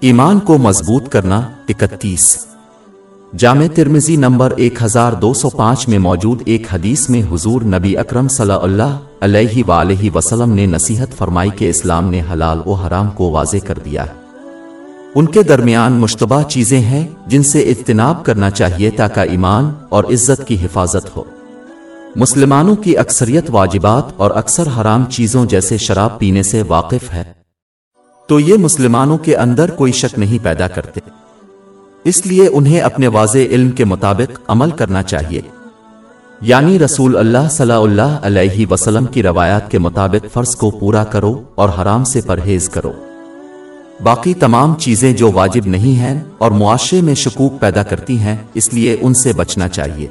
ایمان کو مضبوط کرنا اکتیس۔ جامع ترمزی نمبر ایک ہزار دو سو پانچ میں موجود ایک حدیث میں حضور نبی اکرم صلی اللہ علیہ وآلہ وسلم نے نصیحت فرمائی کہ اسلام نے حلال و حرام کو واضح کر دیا ہے۔ ان کے درمیان مشتبہ چیزیں ہیں جن سے اجتناب کرنا چاہیے تاکہ ایمان اور عزت کی حفاظت ہو۔ مسلمانوں کی اکثریت واجبات اور اکثر حرام چیزوں جیسے شراب پینے سے واقف ہے۔ تو یہ مسلمانوں کے اندر کوئی شک نہیں پیدا کرتے۔ اس لیے انہیں اپنے واضح علم کے مطابق عمل کرنا چاہیے۔ یعنی رسول اللہ صلی اللہ علیہ وسلم کی روایات کے مطابق فرض کو پورا کرو اور حرام سے پرہیز کرو۔ باقی تمام چیزیں جو واجب نہیں ہیں اور معاشرے میں شکوک پیدا کرتی ہیں، اس لیے ان سے بچنا چاہیے۔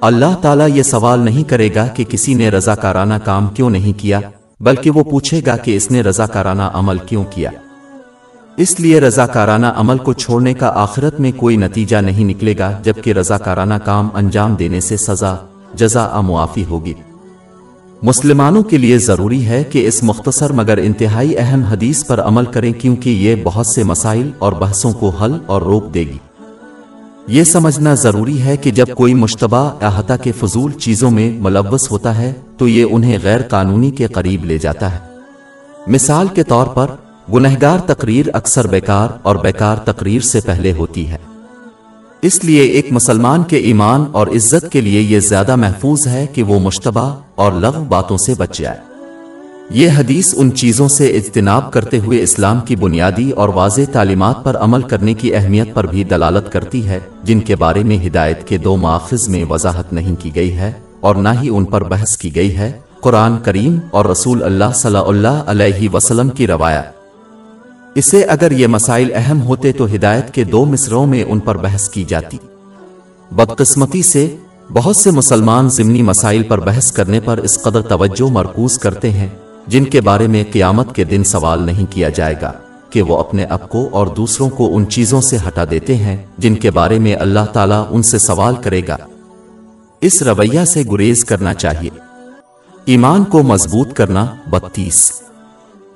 اللہ تعالیٰ یہ سوال نہیں کرے گا کہ کسی نے رضاکارانہ کام کیوں نہیں کیا۔ بلکہ وہ پوچھے گا کہ اس نے رضاکارانہ عمل کیوں کیا۔ اس لیے رضاکارانہ عمل کو چھوڑنے کا آخرت میں کوئی نتیجہ نہیں نکلے گا، جبکہ رضاکارانہ کام انجام دینے سے سزا، جزا معافی ہوگی۔ مسلمانوں کے لیے ضروری ہے کہ اس مختصر مگر انتہائی اہم حدیث پر عمل کریں، کیونکہ یہ بہت سے مسائل اور بحثوں کو حل اور روک دے گی۔ یہ سمجھنا ضروری ہے کہ جب کوئی مشتبہ احاطہ کے فضول چیزوں میں ملوث ہوتا ہے، تو یہ انہیں غیر قانونی کے قریب لے جاتا ہے۔ مثال کے طور پر، گنہگار تقریر اکثر بیکار اور بیکار تقریر سے پہلے ہوتی ہے۔ اس لیے ایک مسلمان کے ایمان اور عزت کے لیے یہ زیادہ محفوظ ہے کہ وہ مشتبہ اور لغ باتوں سے بچ جائے۔ یہ حدیث ان چیزوں سے اجتناب کرتے ہوئے اسلام کی بنیادی اور واضح تعلیمات پر عمل کرنے کی اہمیت پر بھی دلالت کرتی ہے، جن کے بارے میں ہدایت کے دو ماخذ میں وضاحت نہیں کی گئی ہے اور نہ ہی ان پر بحث کی گئی ہے۔ قرآن کریم اور رسول اللہ صلی اللہ علیہ وسلم کی روایت۔ اسے اگر یہ مسائل اہم ہوتے تو ہدایت کے دو مصروں میں ان پر بحث کی جاتی۔ بدقسمتی سے بہت سے مسلمان ضمنی مسائل پر بحث کرنے پر اس قدر توجہ مرکوز کرتے ہیں۔ جن کے بارے میں قیامت کے دن سوال نہیں کیا جائے گا کہ وہ اپنے آپ کو اور دوسروں کو ان چیزوں سے ہٹا دیتے ہیں جن کے بارے میں اللہ تعالیٰ ان سے سوال کرے گا۔ اس رویہ سے گریز کرنا چاہیے۔ ایمان کو مضبوط کرنا بتیس۔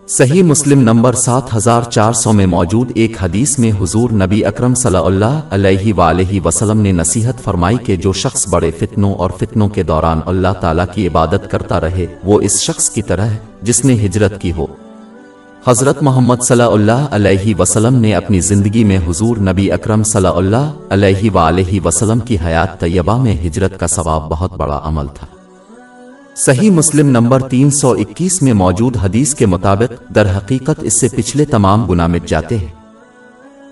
صحیح مسلم نمبر سات ہزار چار سو میں موجود ایک حدیث میں حضور نبی اکرم صلی اللہ علیہ وآلہ وسلم نے نصیحت فرمائی کہ جو شخص بڑے فتنوں اور فتنوں کے دوران اللہ تعالیٰ کی عبادت کرتا رہے، وہ اس شخص کی طرح ہے جس نے ہجرت کی ہو۔ حضرت محمد صلی اللہ علیہ وسلم نے اپنی زندگی میں حضور نبی اکرم صلی اللہ علیہ وآلہ وسلم کی حیات طیبہ میں ہجرت کا ثواب بہت بڑا عمل تھا۔ صحیح مسلم نمبر تین سو اکیس میں موجود حدیث کے مطابق در حقیقت اس سے پچھلے تمام گناہ مٹ جاتے ہیں۔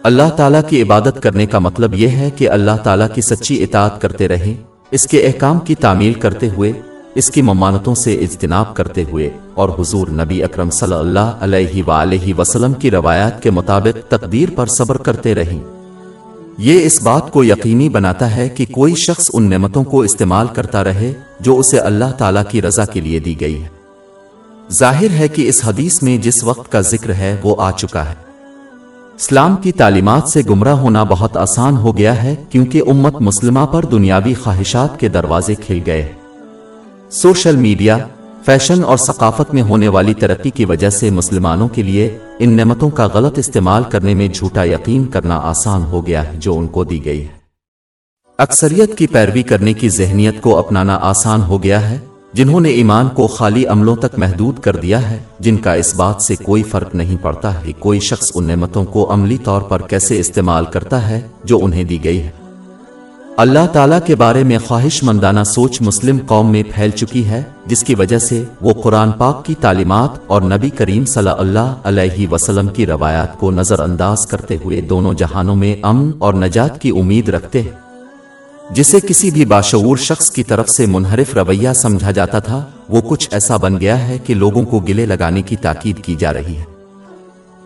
اللہ تعالیٰ کی عبادت کرنے کا مطلب یہ ہے کہ اللہ تعالیٰ کی سچی اطاعت کرتے رہیں، اس کے احکام کی تعمیل کرتے ہوئے، اس کی ممانتوں سے اجتناب کرتے ہوئے، اور حضور نبی اکرم صلی اللہ علیہ وآلہ وسلم کی روایات کے مطابق تقدیر پر صبر کرتے رہیں۔ یہ اس بات کو یقینی بناتا ہے کہ کوئی شخص ان نعمتوں کو استعمال کرتا رہے جو اسے اللہ تعالیٰ کی رضا کے لیے دی گئی ہے۔ ظاہر ہے کہ اس حدیث میں جس وقت کا ذکر ہے وہ آ چکا ہے۔ اسلام کی تعلیمات سے گمراہ ہونا بہت آسان ہو گیا ہے کیونکہ امت مسلمہ پر دنیاوی خواہشات کے دروازے کھل گئے۔ سوشل میڈیا فیشن اور ثقافت میں ہونے والی ترقی کی وجہ سے مسلمانوں کے لیے ان نعمتوں کا غلط استعمال کرنے میں جھوٹا یقین کرنا آسان ہو گیا ہے، جو ان کو دی گئی ہے۔ اکثریت کی پیروی کرنے کی ذہنیت کو اپنانا آسان ہو گیا ہے، جنہوں نے ایمان کو خالی عملوں تک محدود کر دیا ہے، جن کا اس بات سے کوئی فرق نہیں پڑتا ہے کوئی شخص ان نعمتوں کو عملی طور پر کیسے استعمال کرتا ہے، جو انہیں دی گئی ہے۔ اللہ تعالیٰ کے بارے میں خواہش مندانہ سوچ مسلم قوم میں پھیل چکی ہے، جس کی وجہ سے وہ قرآن پاک کی تعلیمات اور نبی کریم صلی اللہ علیہ وسلم کی روایات کو نظر انداز کرتے ہوئے دونوں جہانوں میں امن اور نجات کی امید رکھتے ہیں۔ جسے کسی بھی باشعور شخص کی طرف سے منحرف رویہ سمجھا جاتا تھا، وہ کچھ ایسا بن گیا ہے کہ لوگوں کو گلے لگانے کی تاکید کی جا رہی ہے۔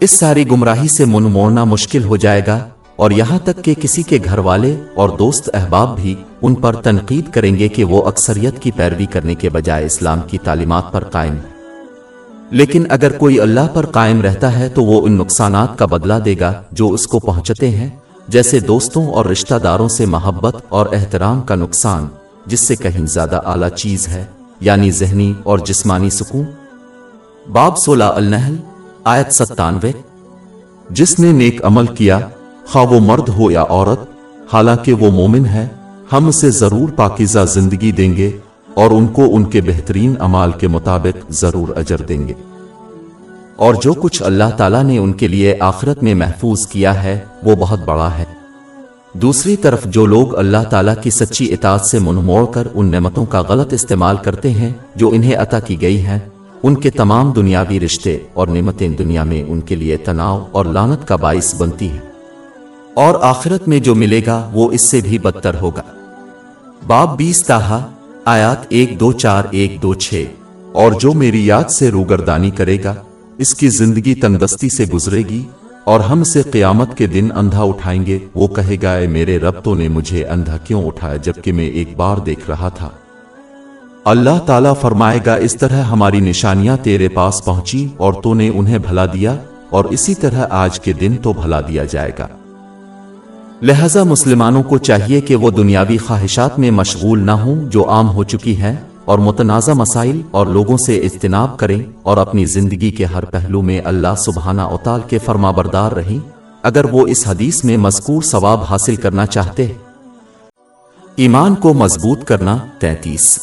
اس ساری گمراہی سے من موڑنا مشکل ہو جائے گا اور یہاں تک کہ کسی کے گھر والے اور دوست احباب بھی ان پر تنقید کریں گے کہ وہ اکثریت کی پیروی کرنے کے بجائے اسلام کی تعلیمات پر قائم۔ ہے لیکن اگر کوئی اللہ پر قائم رہتا ہے تو وہ ان نقصانات کا بدلہ دے گا جو اس کو پہنچتے ہیں، جیسے دوستوں اور رشتہ داروں سے محبت اور احترام کا نقصان، جس سے کہیں زیادہ اعلیٰ چیز ہے یعنی ذہنی اور جسمانی سکون۔ باب سولہ النحل، آیت ستانوے۔ جس نے نیک عمل کیا خواہ وہ مرد ہو یا عورت، حالانکہ وہ مومن ہے، ہم اسے ضرور پاکیزہ زندگی دیں گے اور ان کو ان کے بہترین عمال کے مطابق ضرور اجر دیں گے۔ اور جو کچھ اللہ تعالیٰ نے ان کے لیے آخرت میں محفوظ کیا ہے، وہ بہت بڑا ہے۔ دوسری طرف جو لوگ اللہ تعالیٰ کی سچی اطاعت سے منہ موڑ کر ان نعمتوں کا غلط استعمال کرتے ہیں، جو انہیں عطا کی گئی ہیں، ان کے تمام دنیاوی رشتے اور نعمتیں دنیا میں ان کے لیے تناؤ اور لانت کا باعث بنتی ہیں۔ اور آخرت میں جو ملے گا وہ اس سے بھی بدتر ہوگا۔ باب بیس تاہا، آیات ایک دو چار ایک دو چھ اور جو میری یاد سے روگردانی کرے گا، اس کی زندگی تندستی سے گزرے گی، اور ہم سے قیامت کے دن اندھا اٹھائیں گے، وہ کہے گا، اے میرے ربتوں نے مجھے اندھا کیوں اٹھایا جبکہ میں ایک بار دیکھ رہا تھا؟ اللہ تعالیٰ فرمائے گا، اس طرح ہماری نشانیاں تیرے پاس پہنچی اور تو نے انہیں بھلا دیا، اور اسی طرح آج کے دن تو بھلا دیا جائے گا۔ لہذا مسلمانوں کو چاہیے کہ وہ دنیاوی خواہشات میں مشغول نہ ہوں جو عام ہو چکی ہیں اور متنازع مسائل اور لوگوں سے اجتناب کریں اور اپنی زندگی کے ہر پہلو میں اللہ سبحانہ اوتال کے فرما بردار رہیں۔ اگر وہ اس حدیث میں مذکور ثواب حاصل کرنا چاہتے ایمان کو مضبوط کرنا تینتیس۔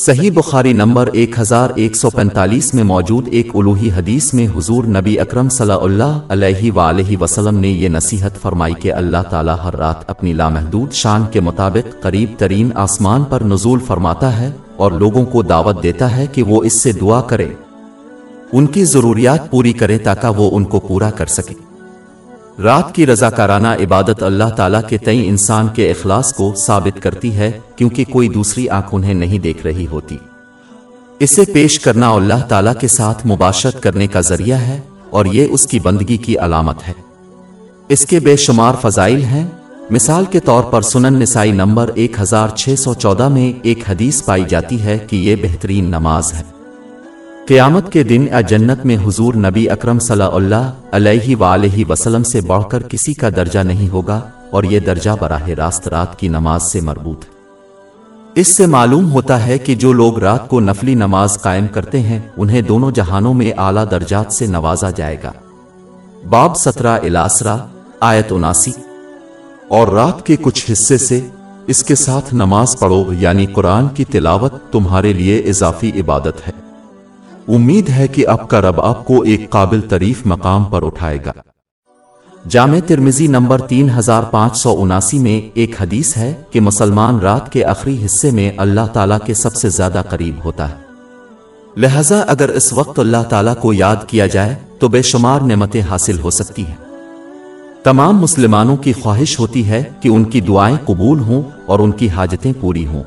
صحیح بخاری نمبر ایک ہزار ایک سو پینتالیس میں موجود ایک الوہی حدیث میں حضور نبی اکرم صلی اللہ علیہ وآلہ وسلم نے یہ نصیحت فرمائی کہ اللہ تعالیٰ ہر رات اپنی لامحدود شان کے مطابق قریب ترین آسمان پر نزول فرماتا ہے اور لوگوں کو دعوت دیتا ہے کہ وہ اس سے دعا کرے ان کی ضروریات پوری کرے تاکہ وہ ان کو پورا کر سکے رات کی رضاکارانہ عبادت اللہ تعالیٰ کے تئیں انسان کے اخلاص کو ثابت کرتی ہے، کیونکہ کوئی دوسری آنکھ انہیں نہیں دیکھ رہی ہوتی۔ اسے پیش کرنا اللہ تعالیٰ کے ساتھ مباشرت کرنے کا ذریعہ ہے، اور یہ اس کی بندگی کی علامت ہے۔ اس کے بے شمار فضائل ہیں۔ مثال کے طور پر سنن نسائی نمبر ایک ہزار چھ سو چودہ میں ایک حدیث پائی جاتی ہے کہ یہ بہترین نماز ہے۔ قیامت کے دن جنت میں حضور نبی اکرم صلی اللہ علیہ وآلہ وسلم سے بڑھ کر کسی کا درجہ نہیں ہوگا اور یہ درجہ براہ راست رات کی نماز سے مربوط اس سے معلوم ہوتا ہے کہ جو لوگ رات کو نفلی نماز قائم کرتے ہیں، انہیں دونوں جہانوں میں اعلیٰ درجات سے نوازا جائے گا۔ باب سترہ الاسرا آیت اناسی۔ اور رات کے کچھ حصے سے اس کے ساتھ نماز پڑھو یعنی قرآن کی تلاوت تمہارے لیے اضافی عبادت ہے۔ امید ہے کہ اب کا رب آپ کو ایک قابل تعریف مقام پر اٹھائے گا۔ جامع ترمزی نمبر تین ہزار پانچ سو اناسی میں ایک حدیث ہے کہ مسلمان رات کے آخری حصے میں اللہ تعالیٰ کے سب سے زیادہ قریب ہوتا ہے۔ لہذا اگر اس وقت اللہ تعالیٰ کو یاد کیا جائے تو بے شمار نعمتیں حاصل ہو سکتی ہیں۔ تمام مسلمانوں کی خواہش ہوتی ہے کہ ان کی دعائیں قبول ہوں اور ان کی حاجتیں پوری ہوں۔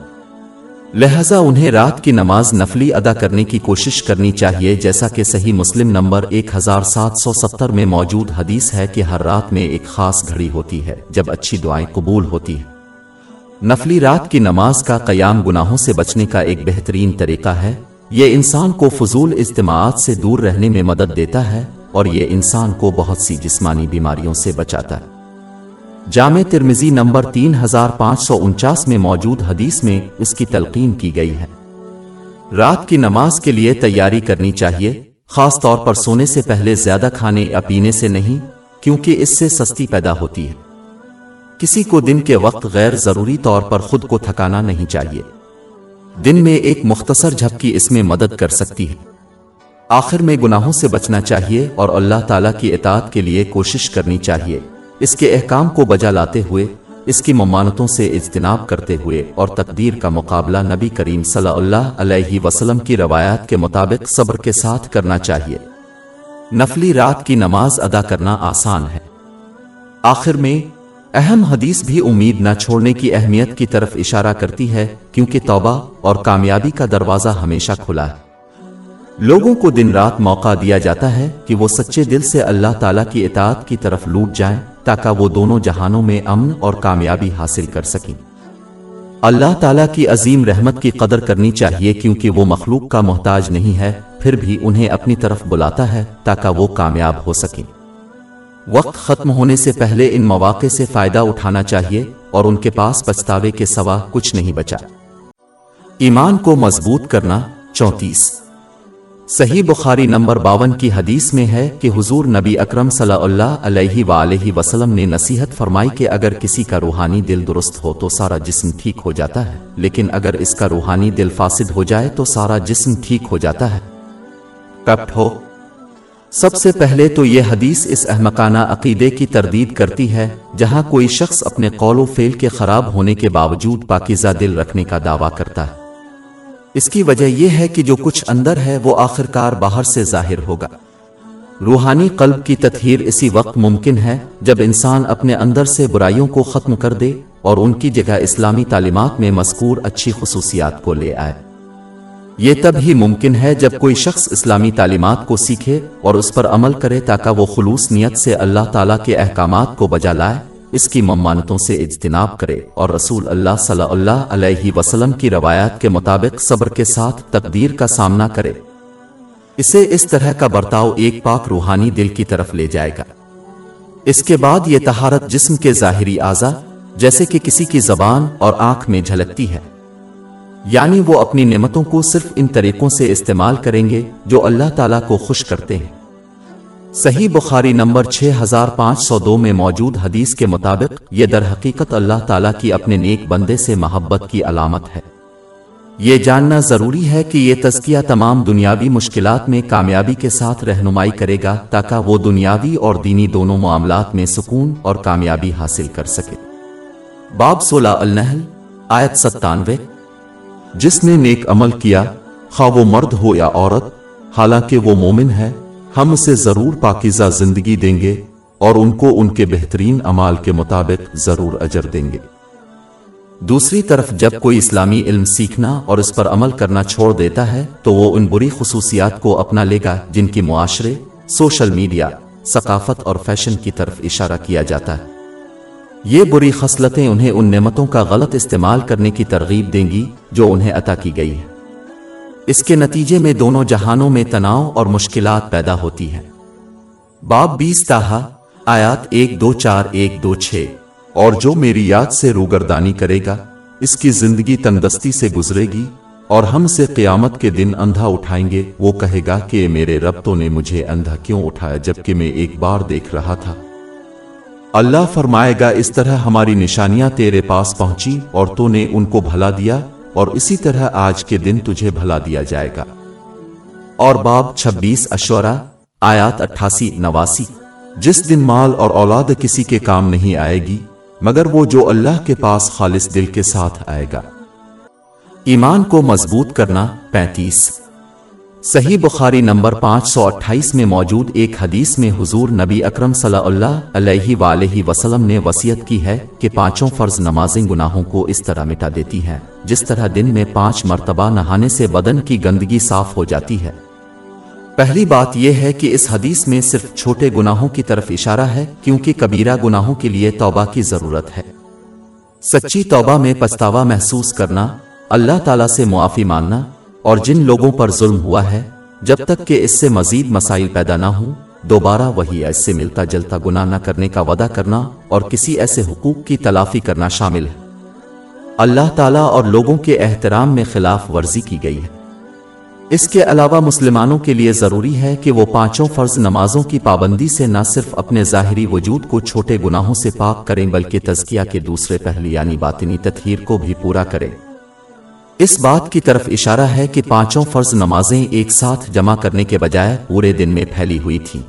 لہذا انہیں رات کی نماز نفلی ادا کرنے کی کوشش کرنی چاہیے، جیسا کہ صحیح مسلم نمبر ایک ہزار سات سو ستر میں موجود حدیث ہے کہ ہر رات میں ایک خاص گھڑی ہوتی ہے، جب اچھی دعائیں قبول ہوتی ہیں۔ نفلی رات کی نماز کا قیام گناہوں سے بچنے کا ایک بہترین طریقہ ہے۔ یہ انسان کو فضول اجتماعات سے دور رہنے میں مدد دیتا ہے اور یہ انسان کو بہت سی جسمانی بیماریوں سے بچاتا ہے۔ جامع ترمزی نمبر تین ہزار پانچ سو انچاس میں موجود حدیث میں اس کی تلقین کی گئی ہے۔ رات کی نماز کے لیے تیاری کرنی چاہیے، خاص طور پر سونے سے پہلے زیادہ کھانے یا پینے سے نہیں، کیونکہ اس سے سستی پیدا ہوتی ہے۔ کسی کو دن کے وقت غیر ضروری طور پر خود کو تھکانا نہیں چاہیے۔ دن میں ایک مختصر جھپکی اس میں مدد کر سکتی ہے۔ آخر میں گناہوں سے بچنا چاہیے اور اللہ تعالیٰ کی اطاعت کے لیے کوشش کرنی چاہیے۔ اس کے احکام کو بجا لاتے ہوئے، اس کی ممانتوں سے اجتناب کرتے ہوئے اور تقدیر کا مقابلہ نبی کریم صلی اللہ علیہ وسلم کی روایات کے مطابق صبر کے ساتھ کرنا چاہیے۔ نفلی رات کی نماز ادا کرنا آسان ہے۔ آخر میں، اہم حدیث بھی امید نہ چھوڑنے کی اہمیت کی طرف اشارہ کرتی ہے، کیونکہ توبہ اور کامیابی کا دروازہ ہمیشہ کھلا ہے۔ لوگوں کو دن رات موقع دیا جاتا ہے کہ وہ سچے دل سے اللہ تعالیٰ کی اطاعت کی طرف لوٹ جائیں۔ تاکہ وہ دونوں جہانوں میں امن اور کامیابی حاصل کر سکیں۔ اللہ تعالیٰ کی عظیم رحمت کی قدر کرنی چاہیے کیونکہ وہ مخلوق کا محتاج نہیں ہے، پھر بھی انہیں اپنی طرف بلاتا ہے تاکہ وہ کامیاب ہو سکیں۔ وقت ختم ہونے سے پہلے ان مواقع سے فائدہ اٹھانا چاہیے اور ان کے پاس پچھتاوے کے سوا کچھ نہیں بچا۔ ایمان کو مضبوط کرنا چونتیس۔ صحیح بخاری نمبر باون کی حدیث میں ہے کہ حضور نبی اکرم صلی اللہ علیہ وآلہ وسلم نے نصیحت فرمائی کہ اگر کسی کا روحانی دل درست ہو تو سارا جسم ٹھیک ہو جاتا ہے، لیکن اگر اس کا روحانی دل فاسد ہو جائے تو سارا جسم ٹھیک ہو جاتا ہے۔ کپٹ ہو؟ سب سے پہلے تو یہ حدیث اس احمقانہ عقیدے کی تردید کرتی ہے، جہاں کوئی شخص اپنے قول و فیل کے خراب ہونے کے باوجود پاکیزہ دل رکھنے کا دعویٰ کرتا ہے۔ اس کی وجہ یہ ہے کہ جو کچھ اندر ہے وہ آخرکار باہر سے ظاہر ہوگا۔ روحانی قلب کی تطہیر اسی وقت ممکن ہے جب انسان اپنے اندر سے برائیوں کو ختم کر دے اور ان کی جگہ اسلامی تعلیمات میں مذکور اچھی خصوصیات کو لے آئے۔ یہ تب ہی ممکن ہے جب کوئی شخص اسلامی تعلیمات کو سیکھے اور اس پر عمل کرے تاکہ وہ خلوص نیت سے اللہ تعالیٰ کے احکامات کو بجا لائے۔ اس کی ممانتوں سے اجتناب کرے اور رسول اللہ صلی اللہ علیہ وسلم کی روایات کے مطابق صبر کے ساتھ تقدیر کا سامنا کرے۔ اسے اس طرح کا برتاؤ ایک پاک روحانی دل کی طرف لے جائے گا۔ اس کے بعد یہ تہارت جسم کے ظاہری اعضا جیسے کہ کسی کی زبان اور آنکھ میں جھلکتی ہے۔ یعنی وہ اپنی نعمتوں کو صرف ان طریقوں سے استعمال کریں گے جو اللہ تعالیٰ کو خوش کرتے ہیں۔ صحیح بخاری نمبر 6502 میں موجود حدیث کے مطابق، یہ در حقیقت اللہ تعالیٰ کی اپنے نیک بندے سے محبت کی علامت ہے۔ یہ جاننا ضروری ہے کہ یہ تزکیہ تمام دنیاوی مشکلات میں کامیابی کے ساتھ رہنمائی کرے گا تاکہ وہ دنیاوی اور دینی دونوں معاملات میں سکون اور کامیابی حاصل کر سکے۔ باب سولہ النحل، آیت ستانوے۔ جس نے نیک عمل کیا، خواہ وہ مرد ہو یا عورت، حالانکہ وہ مومن ہے ہم اسے ضرور پاکیزہ زندگی دیں گے اور ان کو ان کے بہترین عمال کے مطابق ضرور اجر دیں گے۔ دوسری طرف جب کوئی اسلامی علم سیکھنا اور اس پر عمل کرنا چھوڑ دیتا ہے، تو وہ ان بری خصوصیات کو اپنا لے گا جن کی معاشرے، سوشل میڈیا، ثقافت اور فیشن کی طرف اشارہ کیا جاتا ہے۔ یہ بری خصلتیں انہیں ان نعمتوں کا غلط استعمال کرنے کی ترغیب دیں گی جو انہیں عطا کی گئی ہے۔ اس کے نتیجے میں دونوں جہانوں میں تناؤ اور مشکلات پیدا ہوتی ہیں۔ باب بیس تاہا، آیات ایک دو چار ایک دو چھ۔ اور جو میری یاد سے روگردانی کرے گا، اس کی زندگی تندستی سے گزرے گی اور ہم سے قیامت کے دن اندھا اٹھائیں گے، وہ کہے گا کہ میرے ربتوں نے مجھے اندھا کیوں اٹھایا جبکہ میں ایک بار دیکھ رہا تھا۔ اللہ فرمائے گا، اس طرح ہماری نشانیاں تیرے پاس پہنچی اور تو نے ان کو بھلا دیا اور اسی طرح آج کے دن تجھے بھلا دیا جائے گا۔ اور باب چھبیس اشورا آیات اٹھاسی نواسی۔ جس دن مال اور اولاد کسی کے کام نہیں آئے گی، مگر وہ جو اللہ کے پاس خالص دل کے ساتھ آئے گا۔ ایمان کو مضبوط کرنا پینتیس۔ صحیح بخاری نمبر پانچ سو اٹھائیس میں موجود ایک حدیث میں حضور نبی اکرم صلی اللہ علیہ وآلہ وسلم نے وسیعت کی ہے کہ پانچوں فرض نمازیں گناہوں کو اس طرح مٹا دیتی ہیں، جس طرح دن میں پانچ مرتبہ نہانے سے بدن کی گندگی صاف ہو جاتی ہے۔ پہلی بات یہ ہے کہ اس حدیث میں صرف چھوٹے گناہوں کی طرف اشارہ ہے، کیونکہ کبیرہ گناہوں کے لیے توبہ کی ضرورت ہے۔ سچی توبہ میں پچھتاوا محسوس کرنا، اللہ تعالیٰ سے معافی ماننا اور جن لوگوں پر ظلم ہوا ہے، جب تک کہ اس سے مزید مسائل پیدا نہ ہوں، دوبارہ وہی ایسے ملتا جلتا گناہ نہ کرنے کا وعدہ کرنا اور کسی ایسے حقوق کی تلافی کرنا شامل ہے۔ اللہ تعالیٰ اور لوگوں کے احترام میں خلاف ورزی کی گئی ہے۔ اس کے علاوہ مسلمانوں کے لیے ضروری ہے کہ وہ پانچوں فرض نمازوں کی پابندی سے نہ صرف اپنے ظاہری وجود کو چھوٹے گناہوں سے پاک کریں، بلکہ تزکیہ کے دوسرے پہلے یعنی باطنی تطہیر کو بھی پورا کریں۔ اس بات کی طرف اشارہ ہے کہ پانچوں فرض نمازیں ایک ساتھ جمع کرنے کے بجائے پورے دن میں پھیلی ہوئی تھی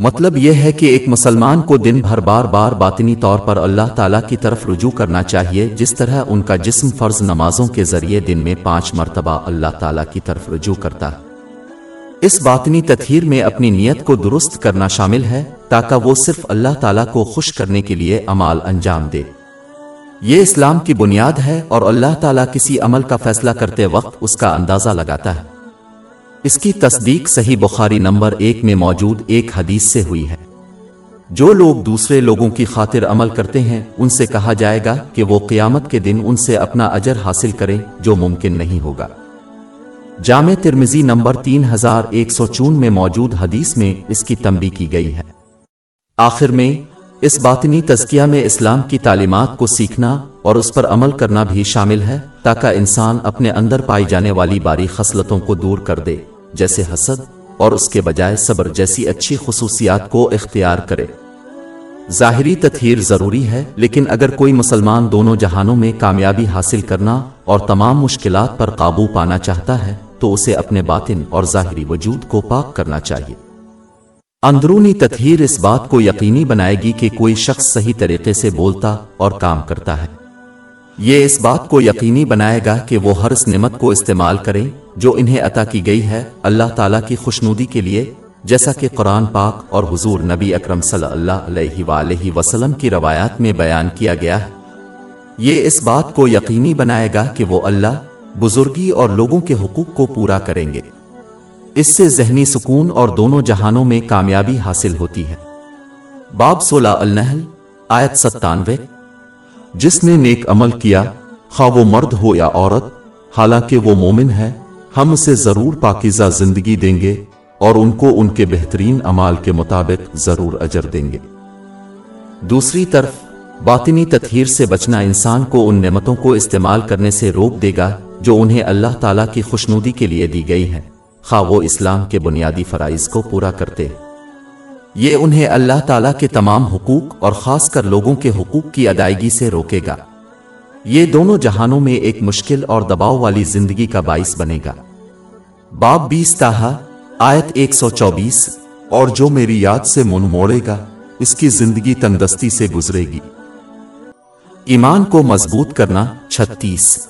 مطلب یہ ہے کہ ایک مسلمان کو دن بھر بار بار باطنی طور پر اللہ تعالیٰ کی طرف رجوع کرنا چاہیے، جس طرح ان کا جسم فرض نمازوں کے ذریعے دن میں پانچ مرتبہ اللہ تعالیٰ کی طرف رجوع کرتا۔ ہے اس باطنی تطہیر میں اپنی نیت کو درست کرنا شامل ہے، تاکہ وہ صرف اللہ تعالیٰ کو خوش کرنے کے لیے عمال انجام دے۔ یہ اسلام کی بنیاد ہے اور اللہ تعالیٰ کسی عمل کا فیصلہ کرتے وقت اس کا اندازہ لگاتا ہے۔ اس کی تصدیق صحیح بخاری نمبر ایک میں موجود ایک حدیث سے ہوئی ہے۔ جو لوگ دوسرے لوگوں کی خاطر عمل کرتے ہیں، ان سے کہا جائے گا کہ وہ قیامت کے دن ان سے اپنا اجر حاصل کریں، جو ممکن نہیں ہوگا۔ جامع ترمزی نمبر تین ہزار ایک سو چون میں موجود حدیث میں اس کی تنبی کی گئی ہے۔ آخر میں اس باطنی تزکیہ میں اسلام کی تعلیمات کو سیکھنا اور اس پر عمل کرنا بھی شامل ہے، تاکہ انسان اپنے اندر پائی جانے والی باری خصلتوں کو دور کر دے، جیسے حسد اور اس کے بجائے صبر جیسی اچھی خصوصیات کو اختیار کرے۔ ظاہری تطہیر ضروری ہے، لیکن اگر کوئی مسلمان دونوں جہانوں میں کامیابی حاصل کرنا اور تمام مشکلات پر قابو پانا چاہتا ہے، تو اسے اپنے باطن اور ظاہری وجود کو پاک کرنا چاہیے۔ اندرونی تطہیر اس بات کو یقینی بنائے گی کہ کوئی شخص صحیح طریقے سے بولتا اور کام کرتا ہے۔ یہ اس بات کو یقینی بنائے گا کہ وہ ہر اس نعمت کو استعمال کریں جو انہیں عطا کی گئی ہے اللہ تعالیٰ کی خوشنودی کے لیے، جیسا کہ قرآن پاک اور حضور نبی اکرم صلی اللہ علیہ وآلہ وسلم کی روایات میں بیان کیا گیا ہے۔ یہ اس بات کو یقینی بنائے گا کہ وہ اللہ، بزرگی اور لوگوں کے حقوق کو پورا کریں گے۔ اس سے ذہنی سکون اور دونوں جہانوں میں کامیابی حاصل ہوتی ہے۔ باب سولہ النحل، آیت ستانوے۔ جس نے نیک عمل کیا، خواہ وہ مرد ہو یا عورت، حالانکہ وہ مومن ہے، ہم اسے ضرور پاکیزہ زندگی دیں گے اور ان کو ان کے بہترین عمال کے مطابق ضرور اجر دیں گے۔ دوسری طرف، باطنی تطہیر سے بچنا انسان کو ان نعمتوں کو استعمال کرنے سے روک دے گا جو انہیں اللہ تعالیٰ کی خوشنودی کے لیے دی گئی ہیں۔ خواہ وہ اسلام کے بنیادی فرائض کو پورا کرتے۔ یہ انہیں اللہ تعالیٰ کے تمام حقوق اور خاص کر لوگوں کے حقوق کی ادائیگی سے روکے گا۔ یہ دونوں جہانوں میں ایک مشکل اور دباؤ والی زندگی کا باعث بنے گا۔ باب بیس تاہا، آیت ایک سو چوبیس، اور جو میری یاد سے من موڑے گا، اس کی زندگی تندستی سے گزرے گی۔ ایمان کو مضبوط کرنا چھتیس۔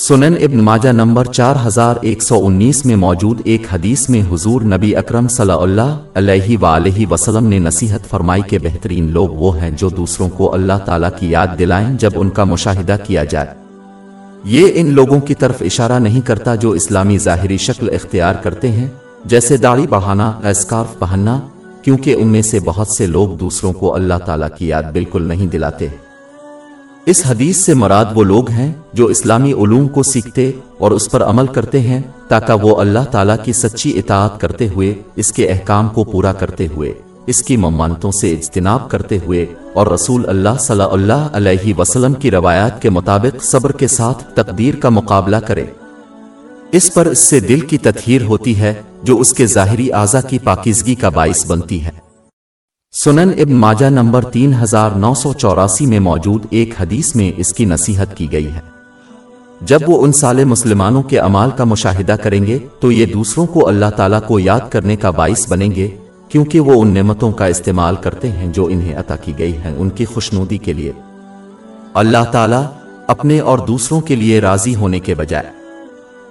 سنن ابن ماجہ نمبر چار ہزار ایک سو انیس میں موجود ایک حدیث میں حضور نبی اکرم صلی اللہ علیہ وآلہ وسلم نے نصیحت فرمائی کے بہترین لوگ وہ ہیں جو دوسروں کو اللہ تعالیٰ کی یاد دلائیں جب ان کا مشاہدہ کیا جائے۔ یہ ان لوگوں کی طرف اشارہ نہیں کرتا جو اسلامی ظاہری شکل اختیار کرتے ہیں، جیسے داڑھی بڑھانا اسکارف پہننا، کیونکہ ان میں سے بہت سے لوگ دوسروں کو اللہ تعالیٰ کی یاد بالکل نہیں دلاتے۔ اس حدیث سے مراد وہ لوگ ہیں جو اسلامی علوم کو سیکھتے اور اس پر عمل کرتے ہیں تاکہ وہ اللہ تعالیٰ کی سچی اطاعت کرتے ہوئے اس کے احکام کو پورا کرتے ہوئے، اس کی ممانتوں سے اجتناب کرتے ہوئے اور رسول اللہ صلی اللہ علیہ وسلم کی روایات کے مطابق صبر کے ساتھ تقدیر کا مقابلہ کرے۔ اس پر اس سے دل کی تطہیر ہوتی ہے جو اس کے ظاہری اعضا کی پاکیزگی کا باعث بنتی ہے۔ سنن ابن ماجہ نمبر تین ہزار نو سو چوراسی میں موجود ایک حدیث میں اس کی نصیحت کی گئی ہے۔ جب وہ ان سال مسلمانوں کے امال کا مشاہدہ کریں گے، تو یہ دوسروں کو اللہ تعالیٰ کو یاد کرنے کا باعث بنیں گے، کیونکہ وہ ان نعمتوں کا استعمال کرتے ہیں جو انہیں عطا کی گئی ہیں ان کی خوشنودی کے لیے۔ اللہ تعالیٰ اپنے اور دوسروں کے لیے راضی ہونے کے بجائے۔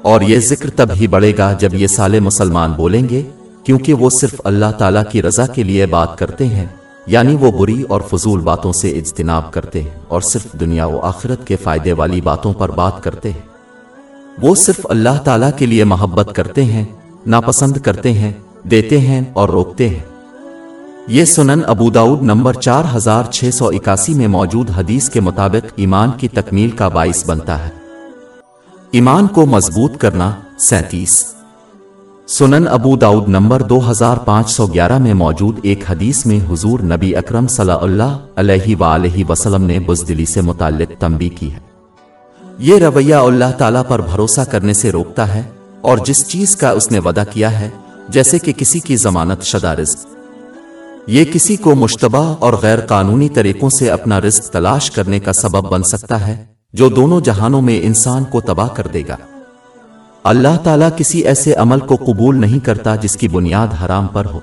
اور یہ ذکر تب ہی بڑھے گا جب یہ سال مسلمان بولیں گے کیونکہ وہ صرف اللہ تعالیٰ کی رضا کے لیے بات کرتے ہیں یعنی وہ بری اور فضول باتوں سے اجتناب کرتے ہیں اور صرف دنیا و آخرت کے فائدے والی باتوں پر بات کرتے ہیں۔ وہ صرف اللہ تعالیٰ کے لیے محبت کرتے ہیں، ناپسند کرتے ہیں، دیتے ہیں اور روکتے ہیں۔ یہ سنن ابو داود نمبر چار ہزار چھ سو اکاسی میں موجود حدیث کے مطابق ایمان کی تکمیل کا باعث بنتا ہے۔ ایمان کو مضبوط کرنا سینتیس۔ سنن ابو داؤد نمبر دو ہزار پانچ سو گیارہ میں موجود ایک حدیث میں حضور نبی اکرم صلی اللہ علیہ وآلہ وسلم نے بزدلی سے متعلق تنبی کی ہے۔ یہ رویہ اللہ تعالیٰ پر بھروسہ کرنے سے روکتا ہے اور جس چیز کا اس نے وعدہ کیا ہے، جیسے کہ کسی کی ضمانت شدہ رزق۔ یہ کسی کو مشتبہ اور غیر قانونی طریقوں سے اپنا رزق تلاش کرنے کا سبب بن سکتا ہے، جو دونوں جہانوں میں انسان کو تباہ کر دے گا۔ اللہ تعالیٰ کسی ایسے عمل کو قبول نہیں کرتا جس کی بنیاد حرام پر ہو۔